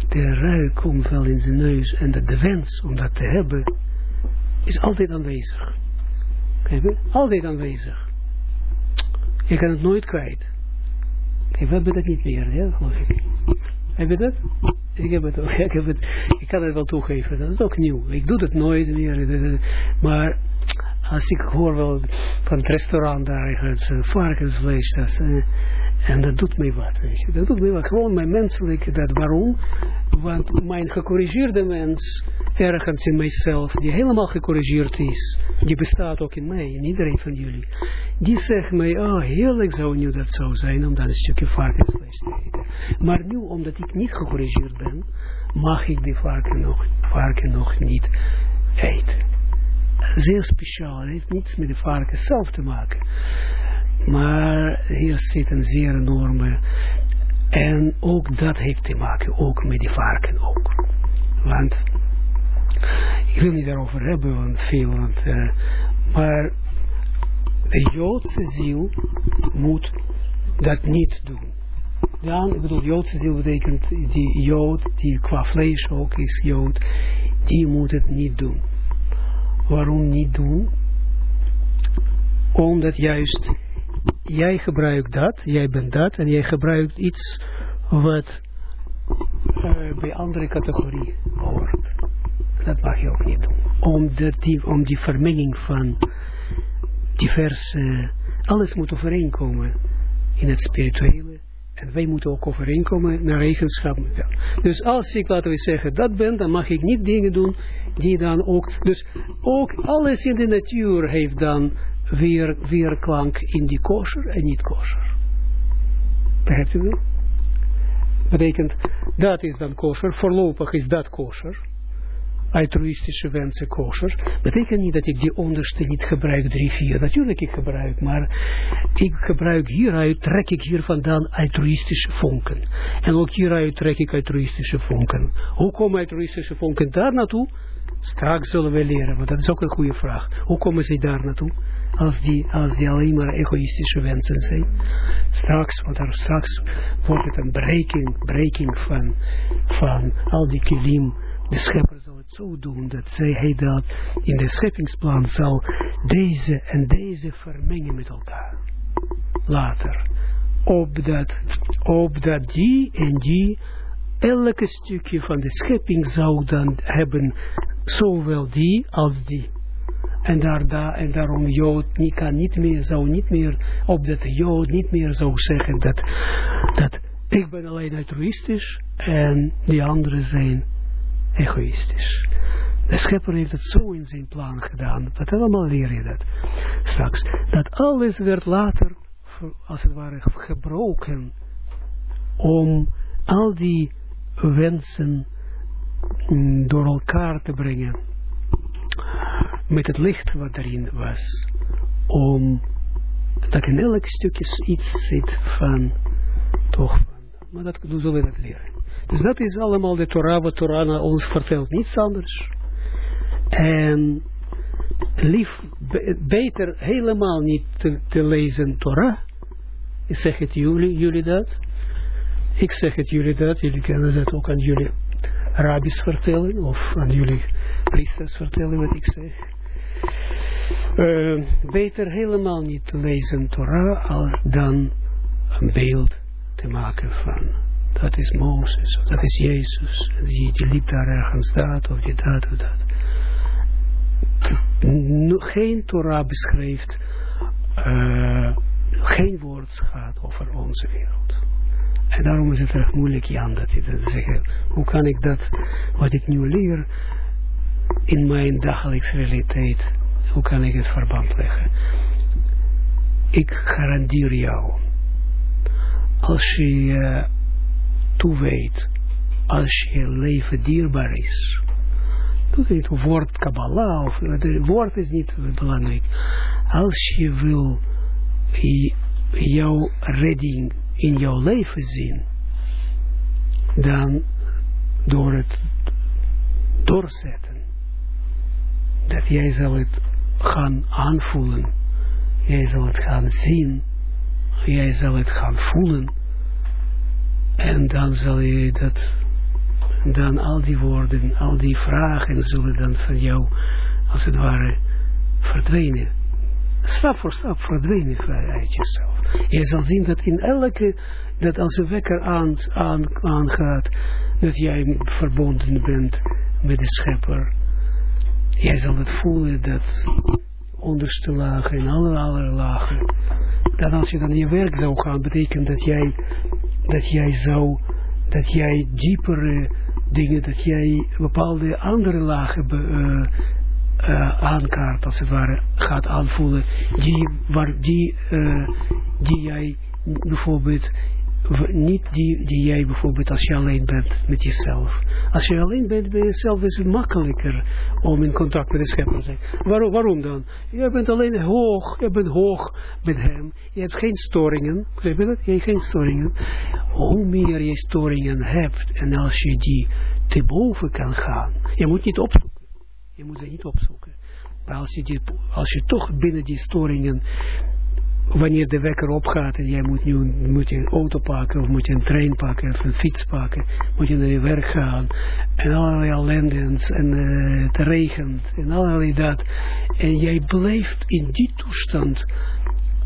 de ruik komt wel in zijn neus en de, de wens om dat te hebben is altijd aanwezig. Altijd aanwezig. Je kan het nooit kwijt. Kijk, we hebben dat niet meer, ja, geloof ik. Heb je dat? Ik heb het ook. *laughs* Ik, heb het, ik kan het wel toegeven. Dat is ook nieuw. Ik doe het nooit meer. Maar als ik hoor wel van het restaurant daar, het uh, varkensvlees, dat, en dat doet mij wat, weet je. Dat doet mij wat. Gewoon mijn menselijk, dat waarom? Want mijn gecorrigeerde mens, ergens in mijzelf, die helemaal gecorrigeerd is, die bestaat ook in mij, in iedereen van jullie, die zegt mij, oh heerlijk zou nu dat zou zijn, om dat een stukje varkensvlees te eten. Maar nu, omdat ik niet gecorrigeerd ben, mag ik die varken nog, varken nog niet eten. Zeer speciaal, het heeft niets met de varken zelf te maken. Maar hier zit een zeer enorme, en ook dat heeft te maken, ook met die varken ook. Want, ik wil niet daarover hebben, veel, want, uh, maar de Joodse ziel moet dat niet doen. Dan, ik bedoel, Joodse ziel betekent die Jood, die qua vlees ook is Jood, die moet het niet doen. Waarom niet doen? Omdat juist jij gebruikt dat, jij bent dat, en jij gebruikt iets wat uh, bij andere categorie hoort. Dat mag je ook niet doen. Om, de, die, om die vermenging van diverse, alles moet overeenkomen in het spirituele. En wij moeten ook overeenkomen naar eigenschappen. Ja. Dus als ik, laten we zeggen, dat ben, dan mag ik niet dingen doen die dan ook, dus ook alles in de natuur heeft dan weer, weerklank in die kosher en niet kosher. Begrijpt u wel? Betekent, dat is dan kosher, voorlopig is dat kosher. Altruïstische wensen kosher. Betekent niet dat ik die onderste niet gebruik, drie, vier. Natuurlijk ik gebruik, maar ik gebruik hieruit, trek ik hier vandaan altruïstische vonken. En ook hieruit trek ik altruïstische vonken. Hoe komen altruïstische vonken daar naartoe? Straks zullen we leren, want dat is ook een goede vraag. Hoe komen ze daar naartoe? als die, als die alleen maar egoïstische wensen zijn. Straks, want er straks wordt het een breking, breking van, van al die kilim. De schepper zal het zo doen dat zij, hij dat in de scheppingsplan zal deze en deze vermengen met elkaar. Later. Opdat, opdat die en die elke stukje van de schepping zou dan hebben, zowel die als die. En, daar, en daarom Jood niet, kan niet meer, zou niet meer, op dat Jood niet meer zou zeggen dat, dat ik ben alleen altruïstisch en die anderen zijn egoïstisch. De schepper heeft het zo in zijn plan gedaan. Dat allemaal leer je dat straks. Dat alles werd later, als het ware, gebroken om al die wensen mm, door elkaar te brengen met het licht wat erin was, om dat in elk stukje iets zit van, toch maar dat zullen we dat leren. Dus dat is allemaal de Torah, wat Torah ons vertelt, niets anders. En lief, beter helemaal niet te, te lezen Torah. Zeg het jullie, jullie dat. Ik zeg het jullie dat, jullie kunnen het ook aan jullie rabbis vertellen, of aan jullie priesters vertellen wat ik zeg. Uh, beter helemaal niet te lezen Torah dan een beeld te maken van dat is Mozes, of dat is Jezus, die, die liep daar ergens dat, of die dat, of dat. Geen Torah beschrijft, uh, geen woord gaat over onze wereld. Daarom is het erg moeilijk, Jan, dat je dat zeggen. Hoe kan ik dat, wat ik nu leer, in mijn dagelijkse realiteit, hoe kan ik het verband leggen? Ik garandeer jou, als je uh, toeweet, als je leven dierbaar is, doe niet woord Kabbalah, of het woord is niet belangrijk. Als je wil jouw redding in jouw leven zien, dan door het doorzetten, dat jij zal het gaan aanvoelen, jij zal het gaan zien, jij zal het gaan voelen, en dan zal je dat, dan al die woorden, al die vragen zullen dan van jou, als het ware, verdwijnen. Stap voor stap verdwijnen uit jezelf. Je zal zien dat in elke, dat als een wekker aan, aan, aangaat, dat jij verbonden bent met de schepper. Jij zal het voelen dat onderste lagen en alle andere lagen. Dat als je dan je werk zou gaan, betekent dat jij dat jij zou, dat jij diepere dingen, dat jij bepaalde andere lagen be, uh, uh, aankaart, als het ware, gaat aanvoelen, die, waar, die, uh, die jij bijvoorbeeld niet die, die jij bijvoorbeeld als je alleen bent met jezelf. Als je alleen bent bij jezelf is het makkelijker om in contact met de schepper te zijn. Waarom, waarom dan? Je bent alleen hoog, je bent hoog met hem. Je hebt geen storingen. Begrijp je dat? Je hebt geen storingen. Hoe meer je storingen hebt en als je die te boven kan gaan. Je moet niet opzoeken. Je moet ze niet opzoeken. Maar als je, als je toch binnen die storingen wanneer de wekker opgaat en jij moet nu moet je een auto pakken of moet je een trein pakken of een fiets pakken, moet je naar je werk gaan en allerlei ellende en uh, het regent en allerlei dat en jij blijft in die toestand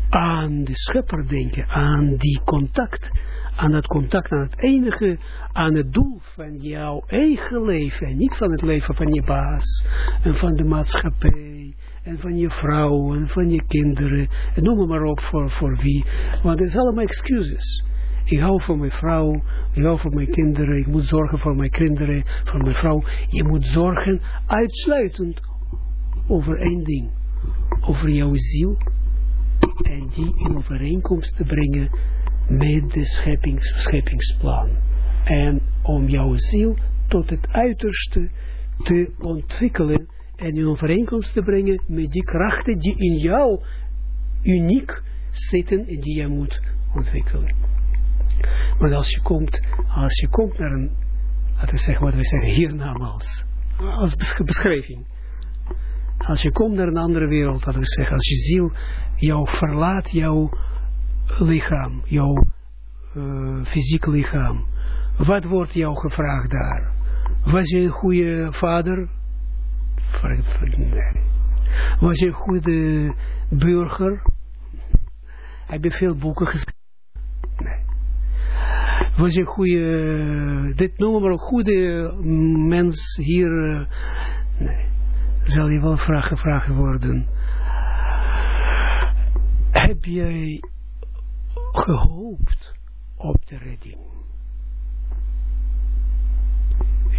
aan de schepper denken, aan die contact, aan het contact, aan het enige, aan het doel van jouw eigen leven, niet van het leven van je baas en van de maatschappij en van je vrouw, en van je kinderen, en noem maar op voor, voor wie, want het is allemaal excuses. Ik hou van mijn vrouw, ik hou van mijn kinderen, ik moet zorgen voor mijn kinderen, voor mijn vrouw. Je moet zorgen uitsluitend over één ding, over jouw ziel, en die in overeenkomst te brengen met de scheppings, scheppingsplan. En om jouw ziel tot het uiterste te ontwikkelen en in overeenkomst te brengen met die krachten die in jou uniek zitten en die je moet ontwikkelen. Maar als je komt, als je komt naar een, laten we zeggen wat we zeggen hiernamaals, als beschrijving. Als je komt naar een andere wereld, laten we zeggen, als je ziel jou verlaat, jouw lichaam, jouw uh, fysiek lichaam, wat wordt jou gevraagd daar? Was je een goede vader? Was je een goede burger? Heb je veel boeken geschreven? Nee. Was je een goede, dit noemen we een goede mens hier? Nee. Zal je wel vragen gevraagd worden. Heb jij gehoopt op de redding?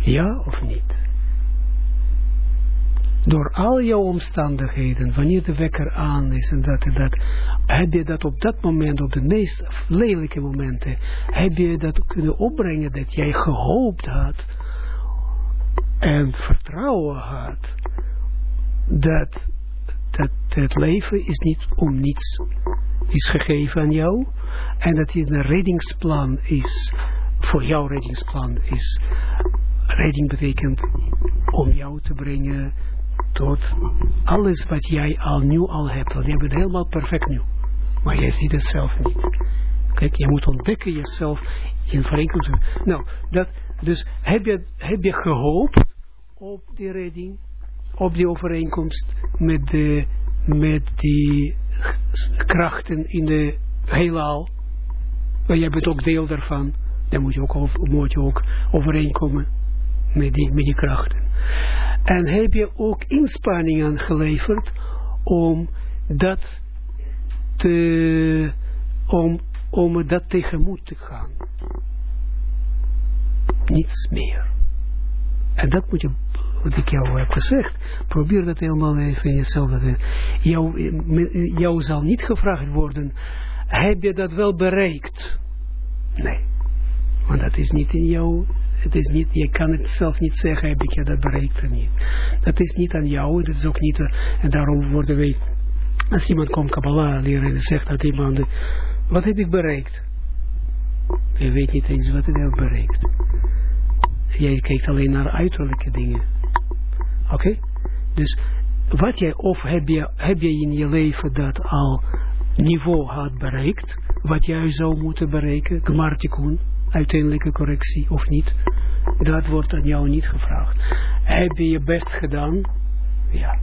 Ja of niet? door al jouw omstandigheden, wanneer de wekker aan is en dat en dat, heb je dat op dat moment, op de meest lelijke momenten, heb je dat kunnen opbrengen dat jij gehoopt had en vertrouwen had dat, dat het leven is niet om niets is gegeven aan jou en dat een reddingsplan is, voor jouw reddingsplan is, redding betekent om jou te brengen tot alles wat jij al nu al hebt. Want je bent helemaal perfect nu. Maar jij ziet het zelf niet. Kijk, je moet ontdekken jezelf in vereniging. Nou, dat, dus heb je, heb je gehoopt op die redding, op die overeenkomst met, de, met die krachten in de heelal. Maar jij bent ook deel daarvan. Dan moet je ook, moet je ook overeenkomen met die, met die krachten. En heb je ook inspanningen geleverd om dat te, om, om dat tegemoet te gaan. Niets meer. En dat moet je, wat ik jou heb gezegd, probeer dat helemaal even in jezelf. Jou, jou zal niet gevraagd worden, heb je dat wel bereikt? Nee. Want dat is niet in jou het is niet, je kan het zelf niet zeggen, heb ik je dat bereikt of niet. Dat is niet aan jou, dat is ook niet, en daarom worden wij Als iemand komt Kabbalah leren en zegt dat iemand, wat heb ik bereikt? Je weet niet eens wat hij heeft bereikt. Jij kijkt alleen naar uiterlijke dingen. Oké? Dus wat jij, of heb je, heb je in je leven dat al niveau had bereikt, wat jij zou moeten bereiken, gmartikun, uiteindelijke correctie of niet, dat wordt aan jou niet gevraagd. Heb je je best gedaan? Ja.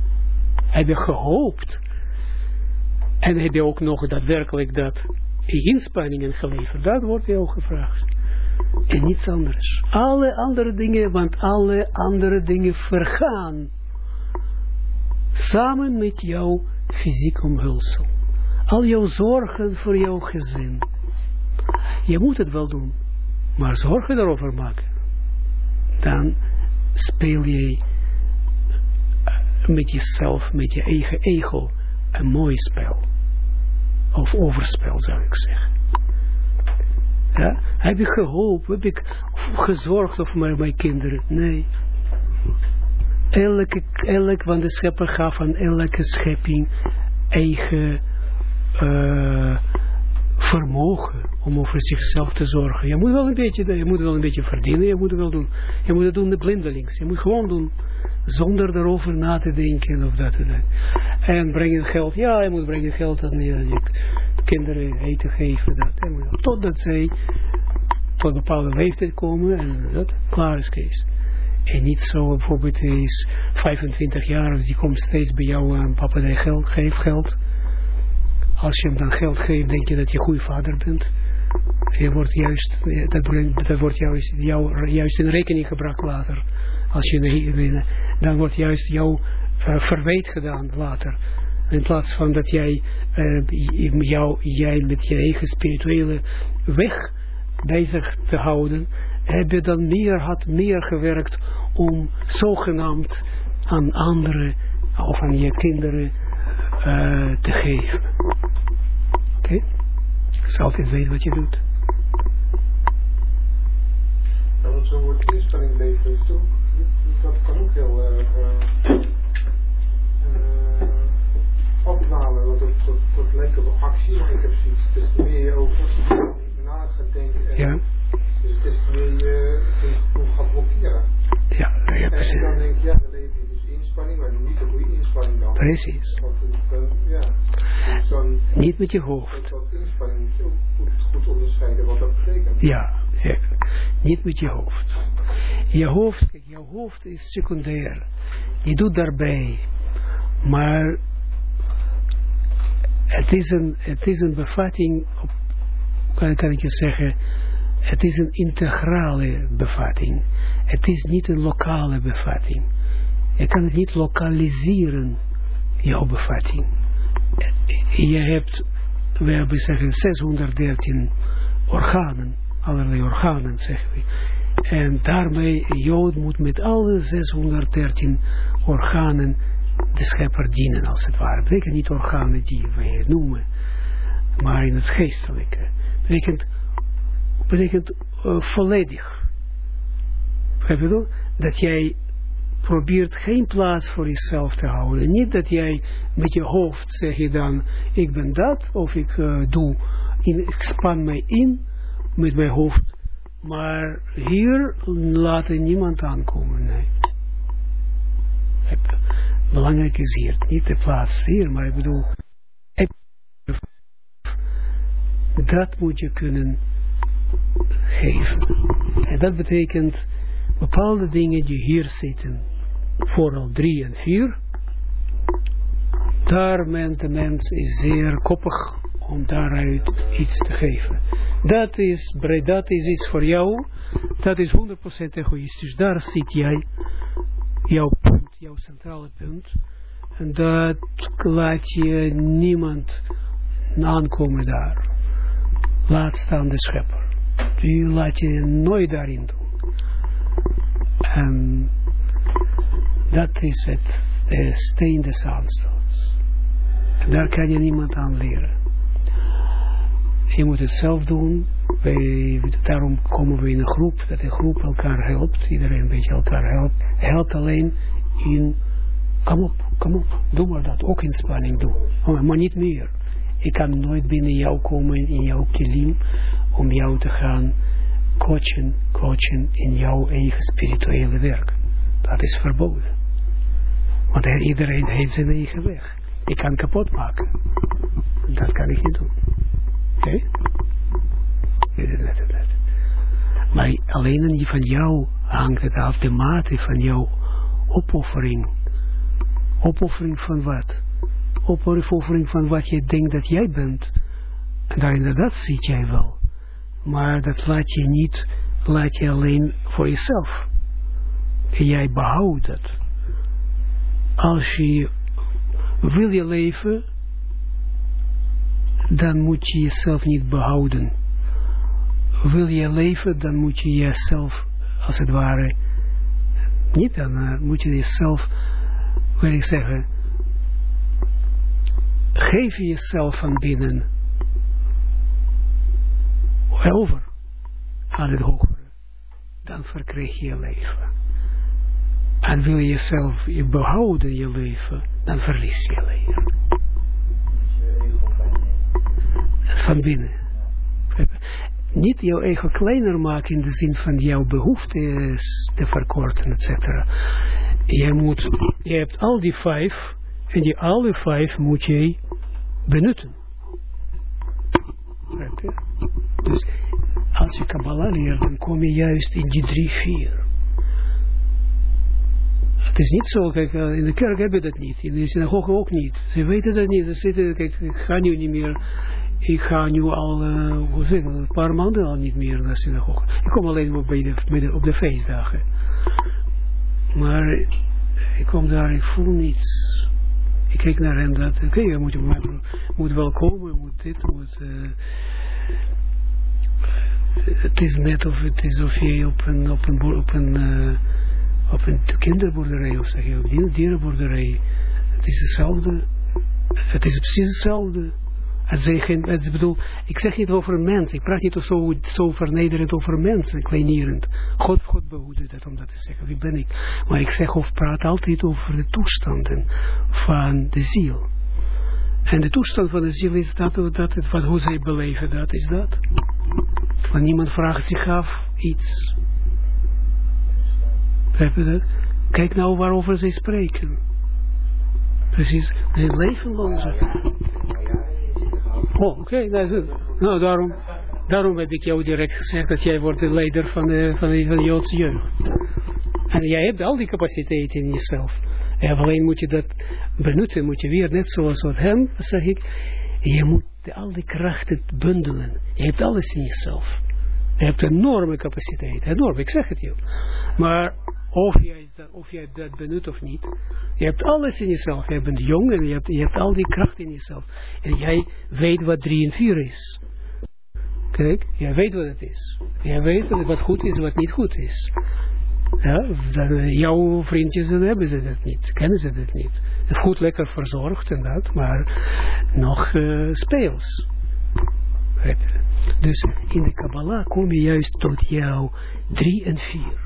Heb je gehoopt? En heb je ook nog daadwerkelijk dat inspanningen geleverd? Dat wordt jou gevraagd. En niets anders. Alle andere dingen, want alle andere dingen vergaan. Samen met jouw fysiek omhulsel. Al jouw zorgen voor jouw gezin. Je moet het wel doen. Maar zorgen daarover maken. Dan speel je met jezelf, met je eigen ego, een mooi spel. Of overspel zou ik zeggen. Ja? Heb ik gehoopt, heb ik gezorgd voor mijn, mijn kinderen? Nee. Elke, elk, want de schepper gaf aan elke schepping eigen uh, vermogen om over zichzelf te zorgen. Je moet wel een beetje, je moet wel een beetje verdienen, je moet het wel doen. Je moet het doen de blindelings. Je moet gewoon doen, zonder erover na te denken of dat en dat. En brengen geld, ja, je moet brengen geld aan je kinderen eten geven, dat. Totdat zij tot een bepaalde leeftijd komen en dat, klaar is Kees. En niet zo bijvoorbeeld is 25 jaar, of die komt steeds bij jou aan, papa die geld, geef geld. Als je hem dan geld geeft, denk je dat je goede vader bent. Je wordt juist, dat, brengt, dat wordt juist, jou, juist in rekening gebracht later. Als je, dan wordt juist jouw uh, verwijt gedaan later. In plaats van dat jij, uh, jou, jij met je eigen spirituele weg bezig te houden, heb je dan meer, had meer gewerkt om zogenaamd aan anderen of aan je kinderen uh, te geven. Oké? Okay? Dus altijd weten wat je doet. Ja, want zo'n woord instelling leven, dat kan ook heel erg uh, uh, opdwalen, want dat, dat, dat lijkt op actie, maar ik heb zoiets, te meer je over na gaat denken, en, ja. dus het is meer je gevoel gaat blokkeren. Ja, ja precies. En dan denk je, ja, dan leef je dus inspanning, maar niet een goede inspanning dan. Precies. Want dan, ja, dus dan, Niet met je hoofd. dat inspanning moet je ook goed, goed onderscheiden wat dat betekent. Ja, zeker. Niet met je hoofd. Je hoofd, kijk, jouw hoofd is secundair. Je doet daarbij. Maar het is een, het is een bevatting, op, kan, ik je zeggen, het is een integrale bevatting. Het is niet een lokale bevatting. Je kan het niet lokaliseren, jouw bevatting. Je hebt, we hebben zeggen 613 organen, allerlei organen zeggen we. En daarmee, Jood moet met alle 613 organen de schepper dienen, als het ware. betekent niet organen die wij noemen, maar in het geestelijke. betekent, betekent uh, volledig. Begrijp dat? Jij probeert geen plaats voor jezelf te houden. Niet dat jij met je hoofd zeg je dan, ik ben dat, of ik uh, doe, in, ik span mij in met mijn hoofd. Maar hier laten niemand aankomen, nee. Belangrijk is hier, niet de plaats hier, maar ik bedoel, dat moet je kunnen geven. En dat betekent bepaalde dingen die hier zitten, vooral drie en vier, daar men, de mens is zeer koppig om daaruit iets te geven. Dat is, dat is iets voor jou, dat is 100% egoïstisch. Daar zit jij, jouw jouw centrale punt. En dat laat je niemand aankomen daar. Laat staan de schepper. Die laat je nooit daarin doen. En dat is het, steen des aanstels. Daar kan je niemand aan leren. Je moet het zelf doen. Daarom komen we in een groep, dat de groep elkaar helpt. Iedereen een beetje elkaar helpt. Helpt alleen in Kom op, kom op, doe maar dat. Ook inspanning doen. Oh, maar niet meer. Ik kan nooit binnen jou komen in jouw kilim om jou te gaan coachen, coachen in jouw eigen spirituele werk. Dat is verboden. Want iedereen heeft zijn eigen weg. Ik kan kapot maken. Dat kan ik niet doen. Oké? Okay? Maar alleen van jou hangt het af de mate van jouw opoffering. Opoffering van wat? Opoffering van wat je denkt dat jij bent. En daar inderdaad ziet jij wel. Maar dat laat je niet, laat je alleen voor jezelf. Jij behoudt het. Als je wil je leven, dan moet je jezelf niet behouden. Wil je leven, dan moet je jezelf, als het ware, niet dan uh, moet je jezelf, wil ik zeggen, geef jezelf van binnen over aan het hogere, dan verkrijg je je leven. En wil je jezelf je behouden je leven, dan verlies je je leven. Van binnen. Niet jouw ego kleiner maken in de zin van jouw behoefte te verkorten, etc. Je moet, je hebt al die vijf, en die alle vijf moet je benutten. Dus als je Kabbalah leert, dan kom je juist in die drie, vier. Het is niet zo, kijk, in de kerk hebben we dat niet, in de synagoge ook niet. Ze weten dat niet, ze zitten, kijk, ik ga nu niet meer, ik ga nu al, uh, hoe een paar maanden al niet meer naar de synagoge. Ik kom alleen op, bij de, op de feestdagen. Maar ik kom daar, ik voel niets. Ik kijk naar hen dat, oké, je moet, moet wel komen, moet dit, moet... Het is net of het is of je op een, op een, op een, op een kinderboerderij of zeg je, op een dierenboerderij. Het is hetzelfde. Het is precies hetzelfde. Het zijn bedoel, ik zeg niet over mensen, ik praat niet zo, zo vernederend over mensen, kleinerend. God, God behoede dat om dat te zeggen, wie ben ik? Maar ik zeg of praat altijd over de toestanden van de ziel. En de toestand van de ziel is dat, dat van hoe zij beleven dat, is dat. Want niemand vraagt zich af iets. Kijk nou waarover zij spreken. Precies, ze leven loze. Oh, oké, okay, nou, nou daarom, daarom heb ik jou direct gezegd dat jij wordt de leider van de, van de, van de Joodse jeugd. En jij hebt al die capaciteiten in jezelf. En alleen moet je dat benutten, moet je weer net zoals wat hem, zeg ik, je moet al die krachten bundelen. Je hebt alles in jezelf. Je hebt enorme capaciteit, enorm, ik zeg het je. Maar of jij, dat, benut of niet, je hebt alles in jezelf. Je bent jong en je hebt, je hebt al die kracht in jezelf. En jij weet wat 3 en 4 is. Kijk, jij weet wat het is. Jij weet wat goed is en wat niet goed is. Ja, dan, jouw vriendjes hebben ze dat niet, kennen ze dat niet. Goed lekker verzorgd en dat, maar nog uh, speels. Dus in de Kabbalah kom je juist tot jouw drie en vier.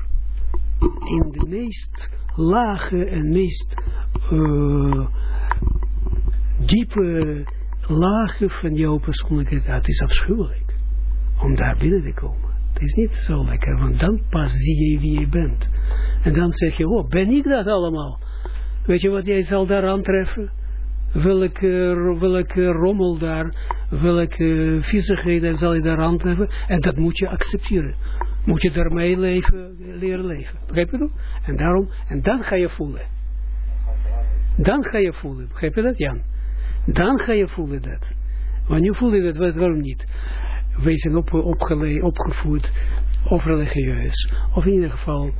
In de meest lage en meest uh, diepe lagen van jouw persoonlijkheid. Dat is afschuwelijk. Om daar binnen te komen. Het is niet zo lekker, want dan pas zie je wie je bent. En dan zeg je, oh, ben ik dat allemaal? Weet je wat jij zal daar aantreffen? Welke, welke rommel daar, welke viezigheden zal je daar aantreffen? En dat moet je accepteren. Moet je daarmee leven, leren leven. Begrijp je dat? En daarom, en dan ga je voelen. Dan ga je voelen. Begrijp je dat, Jan? Dan ga je voelen dat. Wanneer voel je dat, waarom niet? wij zijn op, opgevoed of religieus, of in ieder geval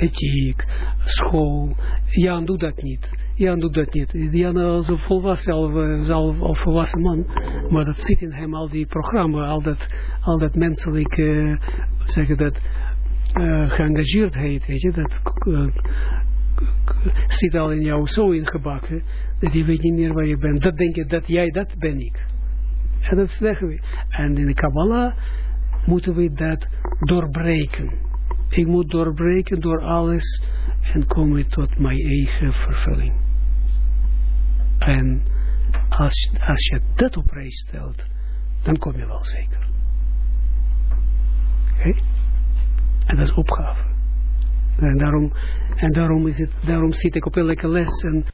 ethiek, school. Jan doet dat niet. Jan doet dat niet. Jan als een volwassen, al, al volwassen man, maar dat zit in hem al die programma, al dat, al dat menselijk, uh, zeggen dat, uh, geëngageerdheid, weet je, dat zit al in jou zo ingebakken, dat je weet niet meer waar je bent. Dat denk je, dat jij, dat ben ik. En dat zeggen we. En in de Kabbalah moeten we dat doorbreken. Ik moet doorbreken door alles en komen tot mijn eigen vervulling. En als, als je dat op prijs stelt, dan kom je wel zeker. Oké? En dat is opgave. En daarom, en daarom, is het, daarom zit ik op elke les en